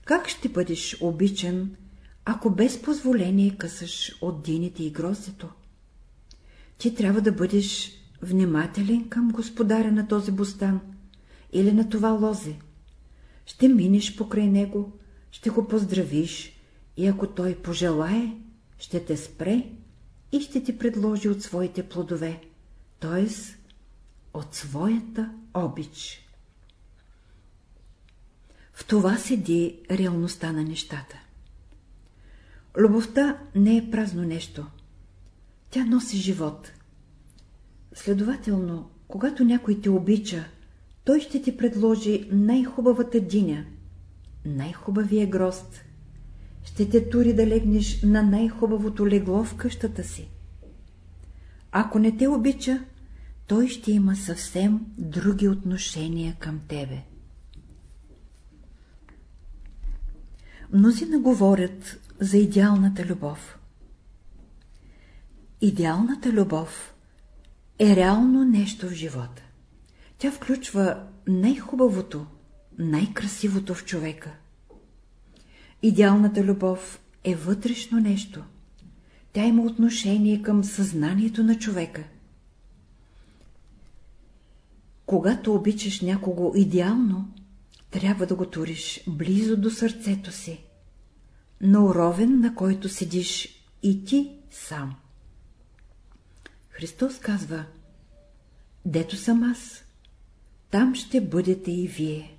Как ще бъдеш обичан, ако без позволение късаш от дините и гроздето? Ти трябва да бъдеш внимателен към господаря на този бустан или на това лозе. Ще минеш покрай него, ще го поздравиш и ако той пожелае, ще те спре и ще ти предложи от своите плодове, т.е. от своята обич. В това седи реалността на нещата. Любовта не е празно нещо. Тя носи живот. Следователно, когато някой те обича, той ще ти предложи най-хубавата диня, най-хубавия грост. Ще те тури да легнеш на най-хубавото легло в къщата си. Ако не те обича, той ще има съвсем други отношения към тебе. Мнозина говорят за идеалната любов. Идеалната любов е реално нещо в живота. Тя включва най-хубавото, най-красивото в човека. Идеалната любов е вътрешно нещо. Тя има отношение към съзнанието на човека. Когато обичаш някого идеално, трябва да го туриш близо до сърцето си, на уровен, на който седиш и ти сам. Христос казва, дето съм аз, там ще бъдете и вие.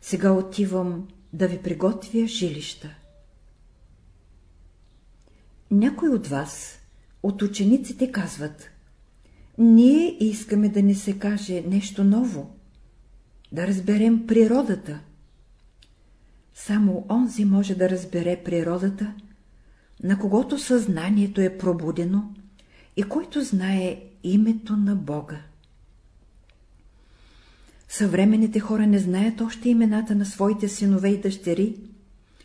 Сега отивам да ви приготвя жилища. Някой от вас, от учениците казват, ние искаме да ни се каже нещо ново, да разберем природата. Само онзи може да разбере природата, на когото съзнанието е пробудено и който знае името на Бога. Съвременните хора не знаят още имената на своите синове и дъщери,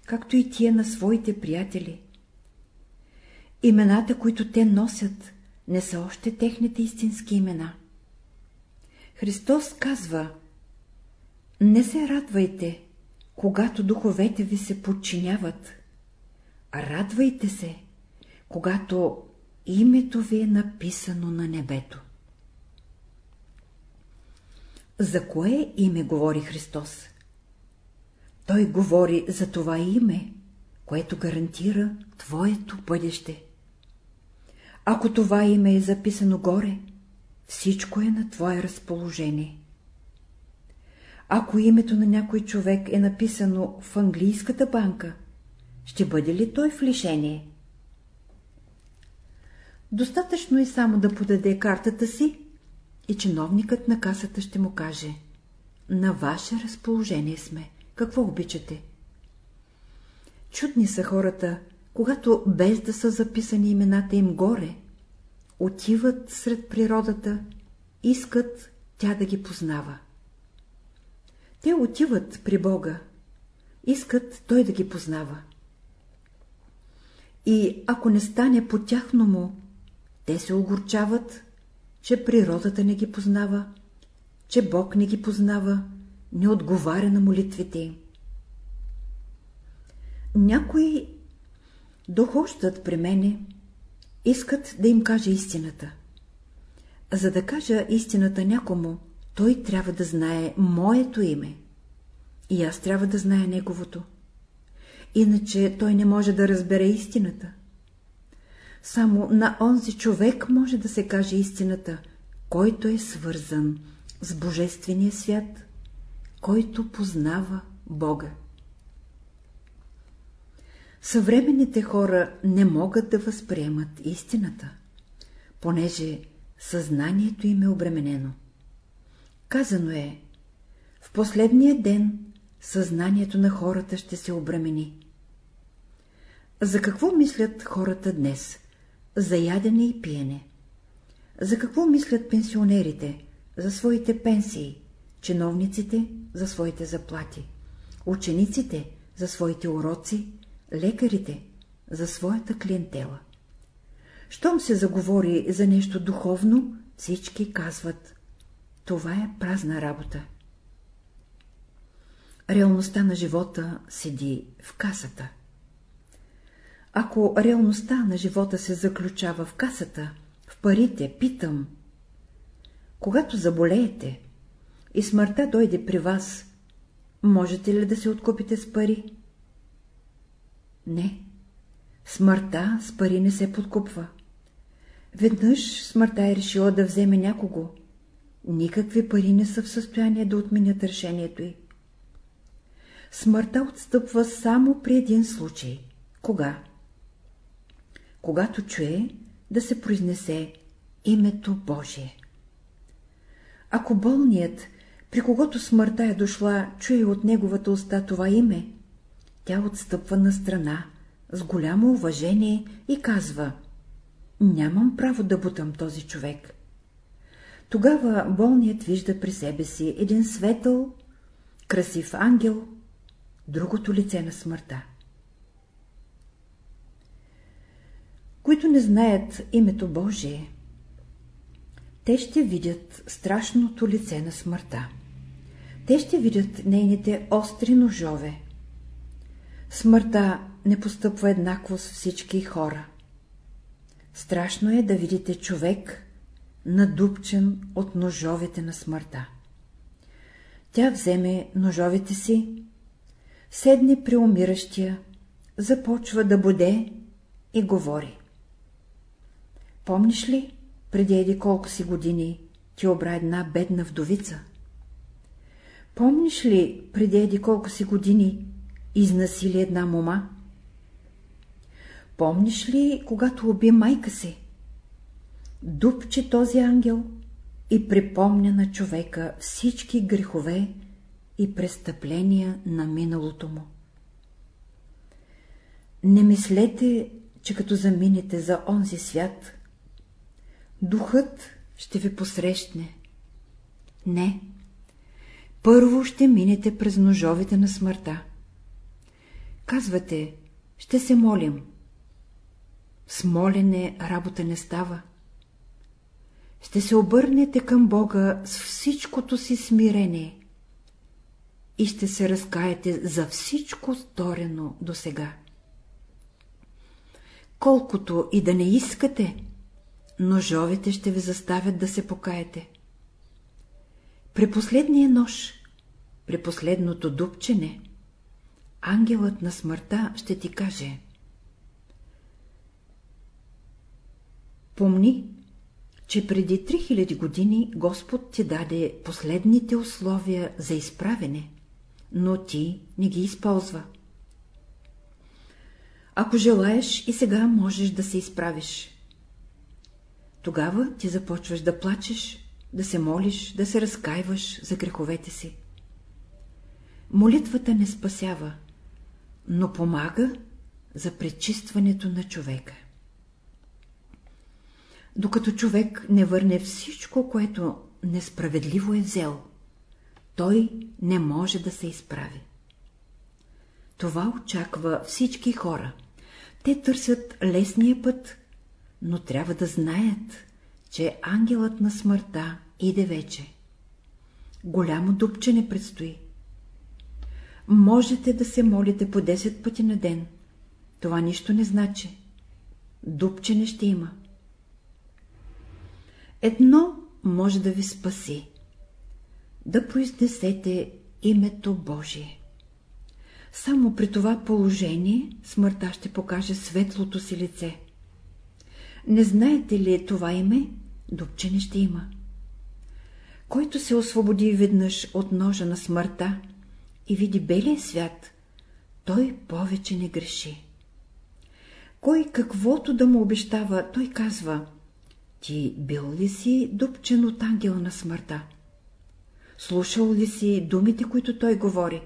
както и тия на своите приятели. Имената, които те носят, не са още техните истински имена. Христос казва, не се радвайте, когато духовете ви се подчиняват, радвайте се, когато името ви е написано на небето. За кое име говори Христос? Той говори за това име, което гарантира твоето бъдеще. Ако това име е записано горе, всичко е на твое разположение. Ако името на някой човек е написано в английската банка, ще бъде ли той в лишение? Достатъчно е само да подаде картата си и чиновникът на касата ще му каже «На ваше разположение сме. Какво обичате?» Чудни са хората, когато без да са записани имената им горе, отиват сред природата, искат тя да ги познава. Те отиват при Бога, искат Той да ги познава. И ако не стане по тяхно му, те се огорчават, че природата не ги познава, че Бог не ги познава, не отговаря на молитвите им. Някои дохождат при мене, искат да им кажа истината. За да кажа истината някому, той трябва да знае моето име. И аз трябва да знае неговото. Иначе той не може да разбере истината. Само на онзи човек може да се каже истината, който е свързан с Божествения свят, който познава Бога. Съвременните хора не могат да възприемат истината, понеже съзнанието им е обременено. Казано е, в последния ден съзнанието на хората ще се обремени. За какво мислят хората днес? За ядене и пиене. За какво мислят пенсионерите? За своите пенсии, чиновниците за своите заплати, учениците за своите уроци, лекарите за своята клиентела. Щом се заговори за нещо духовно, всички казват — това е празна работа. Реалността на живота седи в касата. Ако реалността на живота се заключава в касата, в парите, питам, когато заболеете и смъртта дойде при вас, можете ли да се откупите с пари? Не, смъртта с пари не се подкупва. Веднъж смъртта е решила да вземе някого. Никакви пари не са в състояние да отменят решението й. Смъртта отстъпва само при един случай. Кога? Когато чуе да се произнесе името Божие. Ако болният, при когото смъртта е дошла, чуе от неговата уста това име, тя отстъпва на страна с голямо уважение и казва «Нямам право да бутам този човек». Тогава болният вижда при себе си един светъл, красив ангел, другото лице на смъртта. Които не знаят името Божие, те ще видят страшното лице на смъртта. Те ще видят нейните остри ножове. Смъртта не постъпва еднакво с всички хора. Страшно е да видите човек, надупчен от ножовете на смъртта. Тя вземе ножовете си, седне при умиращия, започва да буде и говори. Помниш ли, преди еди колко си години ти обра една бедна вдовица? Помниш ли, преди еди колко си години изнасили една мома? Помниш ли, когато уби майка си? Дупче този ангел и припомня на човека всички грехове и престъпления на миналото му. Не мислете, че като заминете за онзи свят, духът ще ви посрещне. Не. Първо ще минете през ножовите на смъртта. Казвате, ще се молим. С молене работа не става. Ще се обърнете към Бога с всичкото си смирение и ще се разкаете за всичко сторено до сега. Колкото и да не искате, ножовете ще ви заставят да се покаете. При последния нож, при последното дупчене, ангелът на смъртта ще ти каже Помни, че преди 3000 години Господ ти даде последните условия за изправене, но ти не ги използва. Ако желаеш и сега можеш да се изправиш. Тогава ти започваш да плачеш, да се молиш, да се разкаиваш за греховете си. Молитвата не спасява, но помага за пречистването на човека. Докато човек не върне всичко, което несправедливо е взел, той не може да се изправи. Това очаква всички хора. Те търсят лесния път, но трябва да знаят, че ангелът на смъртта иде вече. Голямо дупче не предстои. Можете да се молите по 10 пъти на ден. Това нищо не значи. Дупче не ще има. Едно може да ви спаси. Да произнесете името Божие. Само при това положение смъртта ще покаже светлото си лице. Не знаете ли това име? Дупче ще има. Който се освободи веднъж от ножа на смъртта и види белия свят, той повече не греши. Кой каквото да му обещава, той казва — ти бил ли си дупчен от ангела на смъртта? Слушал ли си думите, които той говори?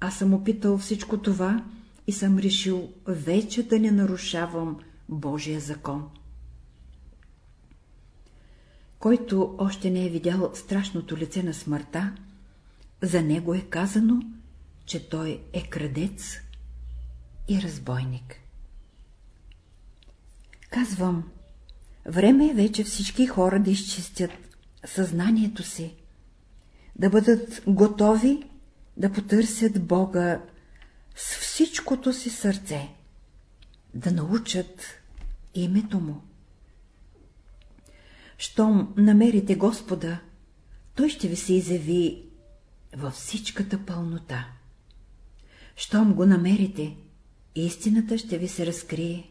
Аз съм опитал всичко това и съм решил вече да не нарушавам Божия закон. Който още не е видял страшното лице на смъртта, за него е казано, че той е крадец и разбойник. Казвам, Време е вече всички хора да изчистят съзнанието си, да бъдат готови да потърсят Бога с всичкото си сърце, да научат името Му. Щом намерите Господа, Той ще ви се изяви във всичката пълнота. Щом го намерите, истината ще ви се разкрие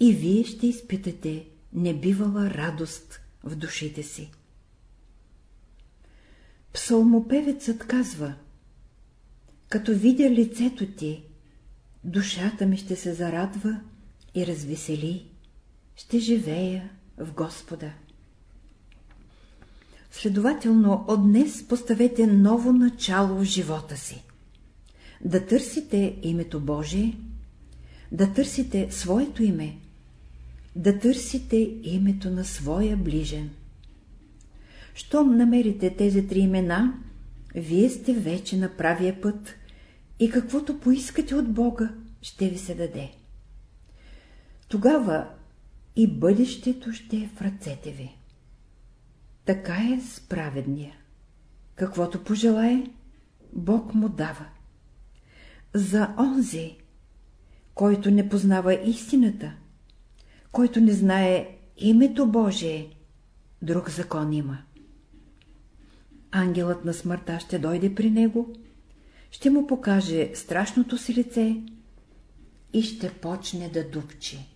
и вие ще изпитате небивала радост в душите си. Псалмопевецът казва Като видя лицето ти, душата ми ще се зарадва и развесели, ще живея в Господа. Следователно, от днес поставете ново начало в живота си. Да търсите името Божие, да търсите своето име, да търсите името на своя ближен. Щом намерите тези три имена, вие сте вече на правия път и каквото поискате от Бога, ще ви се даде. тогава и бъдещето ще е в ръцете ви. Така е с праведния. Каквото пожелае, Бог му дава. За онзи, който не познава истината, който не знае името Божие, друг закон има. Ангелът на смъртта ще дойде при него, ще му покаже страшното си лице и ще почне да дупчи.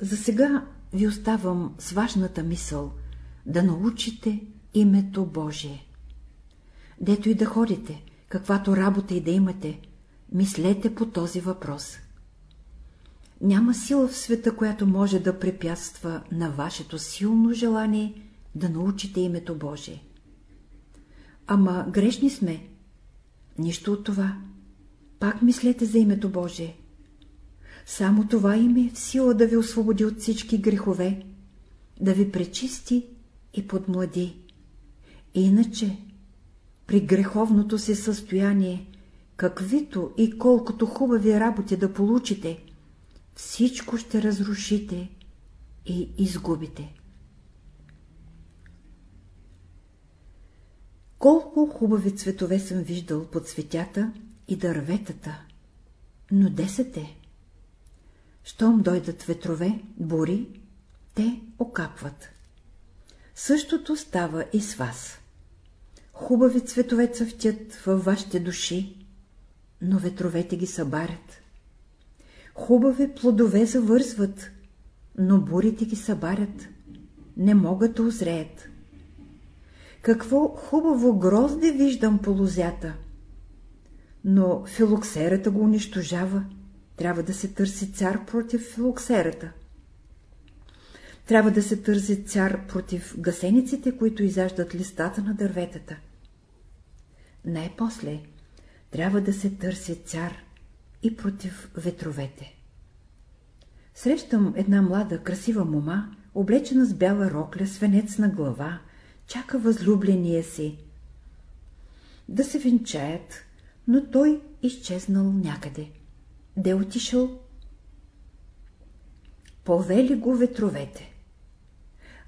За сега ви оставам с важната мисъл да научите името Божие. Дето и да ходите, каквато работа и да имате, мислете по този въпрос. Няма сила в света, която може да препятства на вашето силно желание да научите името Божие. Ама грешни сме. Нищо от това. Пак мислете за името Божие. Само това име е в сила да ви освободи от всички грехове, да ви пречисти и подмлади. Иначе, при греховното си състояние, каквито и колкото хубави работи да получите, всичко ще разрушите и изгубите. Колко хубави цветове съм виждал под цветята и дърветата, но де са те? Щом дойдат ветрове, бури, те окапват. Същото става и с вас. Хубави цветове цъфтят във вашите души, но ветровете ги събарят. Хубави плодове завързват, но бурите ги събарят, не могат да озреят. Какво хубаво грозде виждам по лозята, но филоксерата го унищожава, трябва да се търси цар против филоксерата. Трябва да се търси цар против гасениците, които изяждат листата на дърветата. Най-после трябва да се търси цар и против ветровете. Срещам една млада, красива мома, облечена с бяла рокля, свенец на глава, чака възлюбления си. Да се венчаят, но той изчезнал някъде. Де отишъл? Повели го ветровете.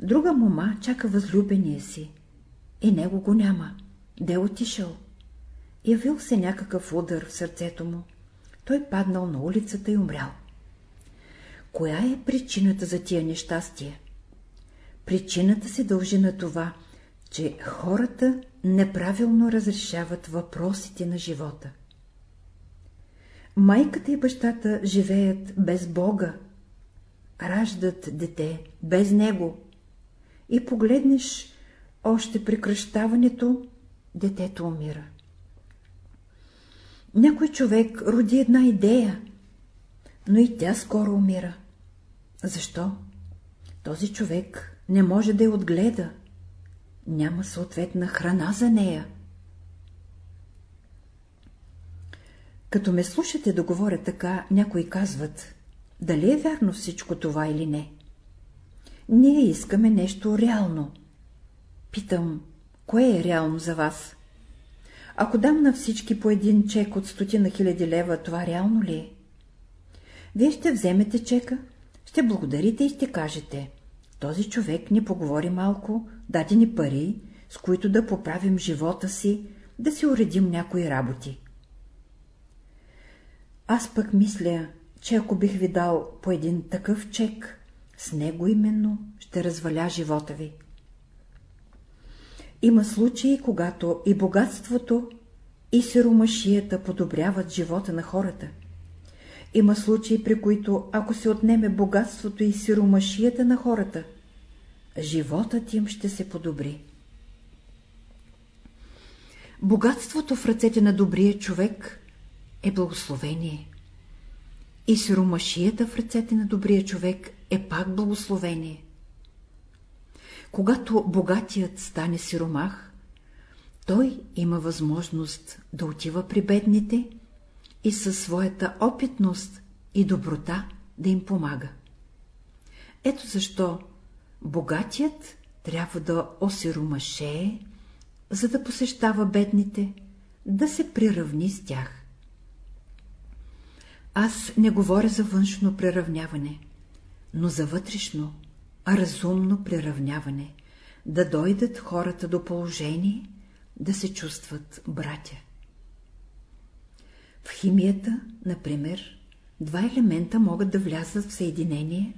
Друга мома чака възлюбения си. И него го няма. Де отишъл? Явил се някакъв удар в сърцето му. Той паднал на улицата и умрял. Коя е причината за тия нещастия? Причината се дължи на това, че хората неправилно разрешават въпросите на живота. Майката и бащата живеят без Бога, раждат дете без Него и погледнеш още при кръщаването, детето умира. Някой човек роди една идея, но и тя скоро умира. Защо? Този човек не може да я отгледа. Няма съответна храна за нея. Като ме слушате да говоря така, някои казват, дали е вярно всичко това или не. Ние искаме нещо реално. Питам, кое е реално за вас? Ако дам на всички по един чек от стотина хиляди лева, това реално ли е? Вие ще вземете чека, ще благодарите и ще кажете, този човек ни поговори малко, даде ни пари, с които да поправим живота си, да си уредим някои работи. Аз пък мисля, че ако бих ви дал по един такъв чек, с него именно ще разваля живота ви. Има случаи, когато и богатството, и сиромашията подобряват живота на хората. Има случаи, при които, ако се отнеме богатството и сиромашията на хората, животът им ще се подобри. Богатството в ръцете на добрия човек е благословение. И сиромашията в ръцете на добрия човек е пак благословение. Когато богатият стане сиромах, той има възможност да отива при бедните и със своята опитност и доброта да им помага. Ето защо богатият трябва да осиромашее, за да посещава бедните, да се приравни с тях. Аз не говоря за външно преравняване, но за вътрешно, разумно преравняване, да дойдат хората до положение, да се чувстват братя. В химията, например, два елемента могат да влязат в съединение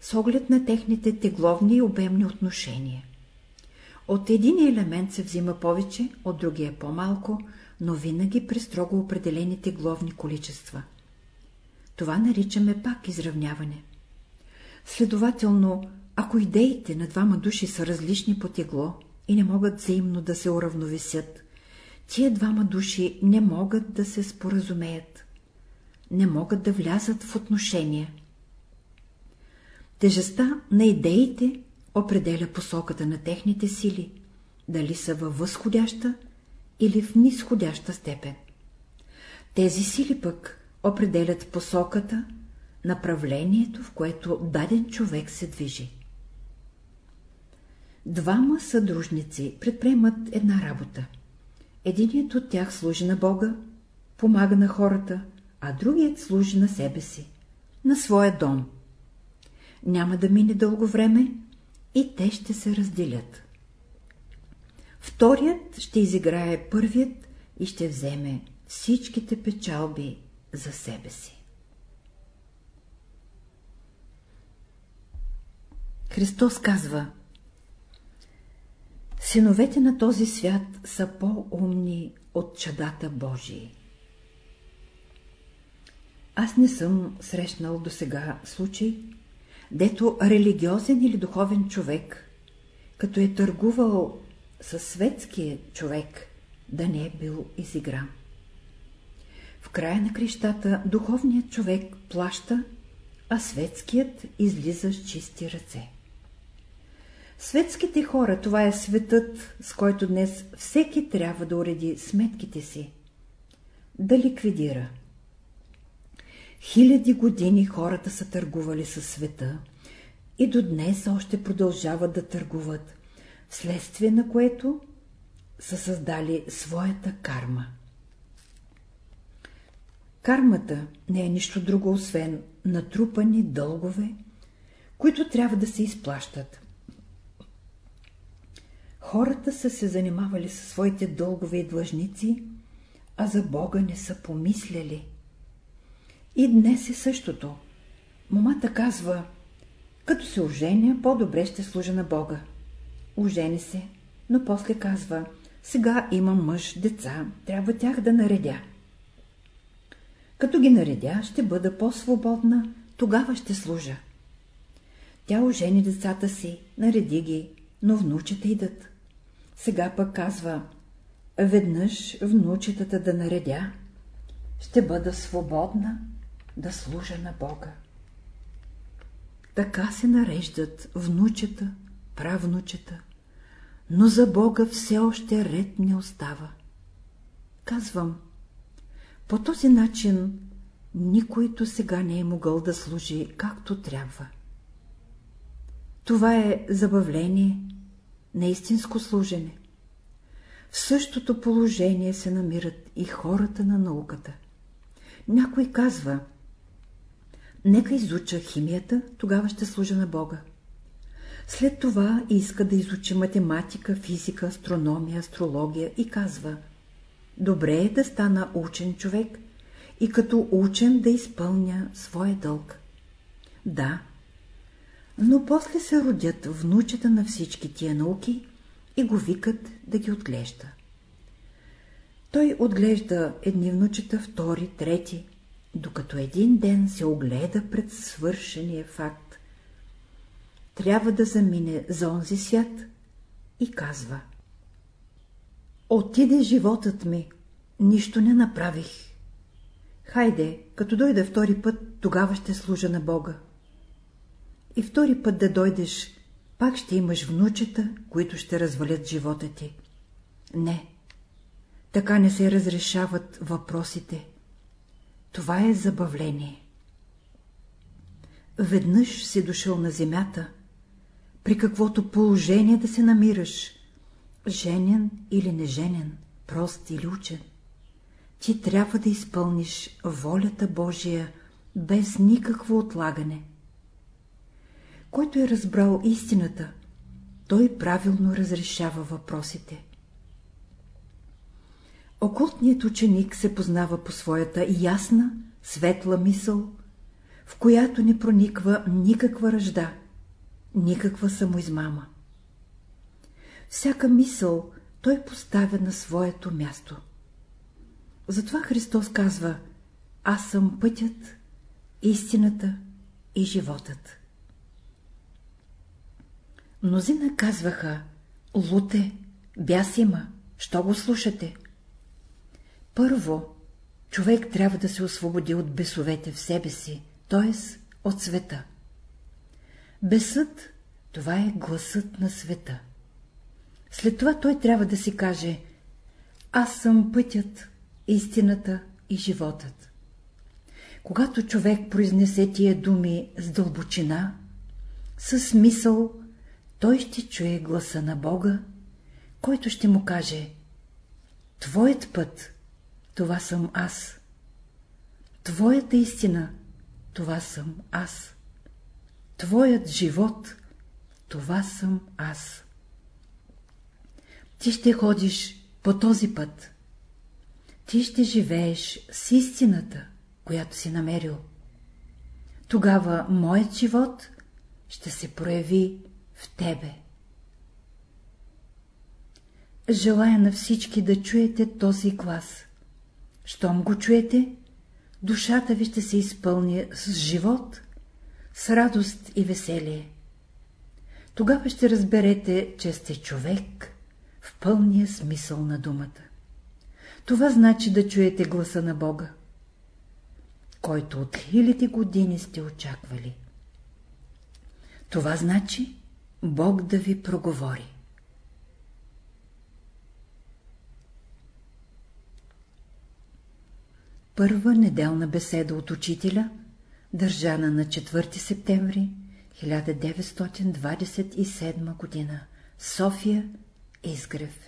с оглед на техните тегловни и обемни отношения. От един елемент се взима повече, от другия по-малко, но винаги при строго определени тегловни количества. Това наричаме пак изравняване. Следователно, ако идеите на двама души са различни по тегло и не могат взаимно да се уравновесят, тия двама души не могат да се споразумеят, не могат да влязат в отношения. Тежестта на идеите определя посоката на техните сили, дали са във възходяща или в нисходяща степен. Тези сили пък определят посоката, направлението, в което даден човек се движи. Двама съдружници предприемат една работа. Единият от тях служи на Бога, помага на хората, а другият служи на себе си, на своя дом. Няма да мине дълго време и те ще се разделят. Вторият ще изиграе първият и ще вземе всичките печалби за себе си. Христос казва Синовете на този свят са по-умни от чадата Божии. Аз не съм срещнал до сега случай, дето религиозен или духовен човек, като е търгувал със светския човек, да не е бил изигран. В края на крещата духовният човек плаща, а светският излиза с чисти ръце. Светските хора, това е светът, с който днес всеки трябва да уреди сметките си, да ликвидира. Хиляди години хората са търгували със света и до днес още продължават да търгуват, вследствие на което са създали своята карма. Кармата не е нищо друго, освен натрупани дългове, които трябва да се изплащат. Хората са се занимавали със своите дългове и длъжници, а за Бога не са помисляли. И днес е същото. Момата казва, като се оженя, по-добре ще служа на Бога. Ожени се, но после казва, сега имам мъж, деца, трябва тях да наредя. Като ги наредя, ще бъда по-свободна, тогава ще служа. Тя ожени децата си, нареди ги, но внучета идат. Сега пък казва, веднъж внучетата да наредя, ще бъда свободна да служа на Бога. Така се нареждат внучета, правнучета, но за Бога все още ред не остава. Казвам, по този начин никойто сега не е могъл да служи както трябва. Това е забавление, на истинско служене. В същото положение се намират и хората на науката. Някой казва, нека изуча химията, тогава ще служа на Бога. След това иска да изучи математика, физика, астрономия, астрология и казва, добре е да стана учен човек и като учен да изпълня своя дълг. Да, но после се родят внучета на всички тия науки и го викат да ги отглежда. Той отглежда едни внучета, втори, трети, докато един ден се огледа пред свършения факт. Трябва да замине за онзи свят и казва Отиде животът ми, нищо не направих. Хайде, като дойда втори път, тогава ще служа на Бога и втори път да дойдеш, пак ще имаш внучета, които ще развалят живота ти. Не, така не се разрешават въпросите. Това е забавление. Веднъж си дошъл на земята, при каквото положение да се намираш, женен или неженен, прост или учен, ти трябва да изпълниш волята Божия без никакво отлагане. Който е разбрал истината, той правилно разрешава въпросите. Окултният ученик се познава по своята ясна, светла мисъл, в която не прониква никаква ръжда, никаква самоизмама. Всяка мисъл той поставя на своето място. Затова Христос казва Аз съм пътят, истината и животът. Мнозина казваха Луте, бяс има, що го слушате? Първо, човек трябва да се освободи от бесовете в себе си, т.е. от света. Бесът — това е гласът на света. След това той трябва да си каже Аз съм пътят, истината и животът. Когато човек произнесе тия думи с дълбочина, с мисъл, той ще чуе гласа на Бога, който ще му каже Твоят път, това съм аз. Твоята истина, това съм аз. Твоят живот, това съм аз. Ти ще ходиш по този път. Ти ще живееш с истината, която си намерил. Тогава моят живот ще се прояви в тебе. Желая на всички да чуете този глас. Щом го чуете, душата ви ще се изпълни с живот, с радост и веселие. Тогава ще разберете, че сте човек в пълния смисъл на думата. Това значи да чуете гласа на Бога, който от хиляди години сте очаквали. Това значи Бог да ви проговори. Първа неделна беседа от учителя, държана на 4 септември 1927 г. София, Изгрев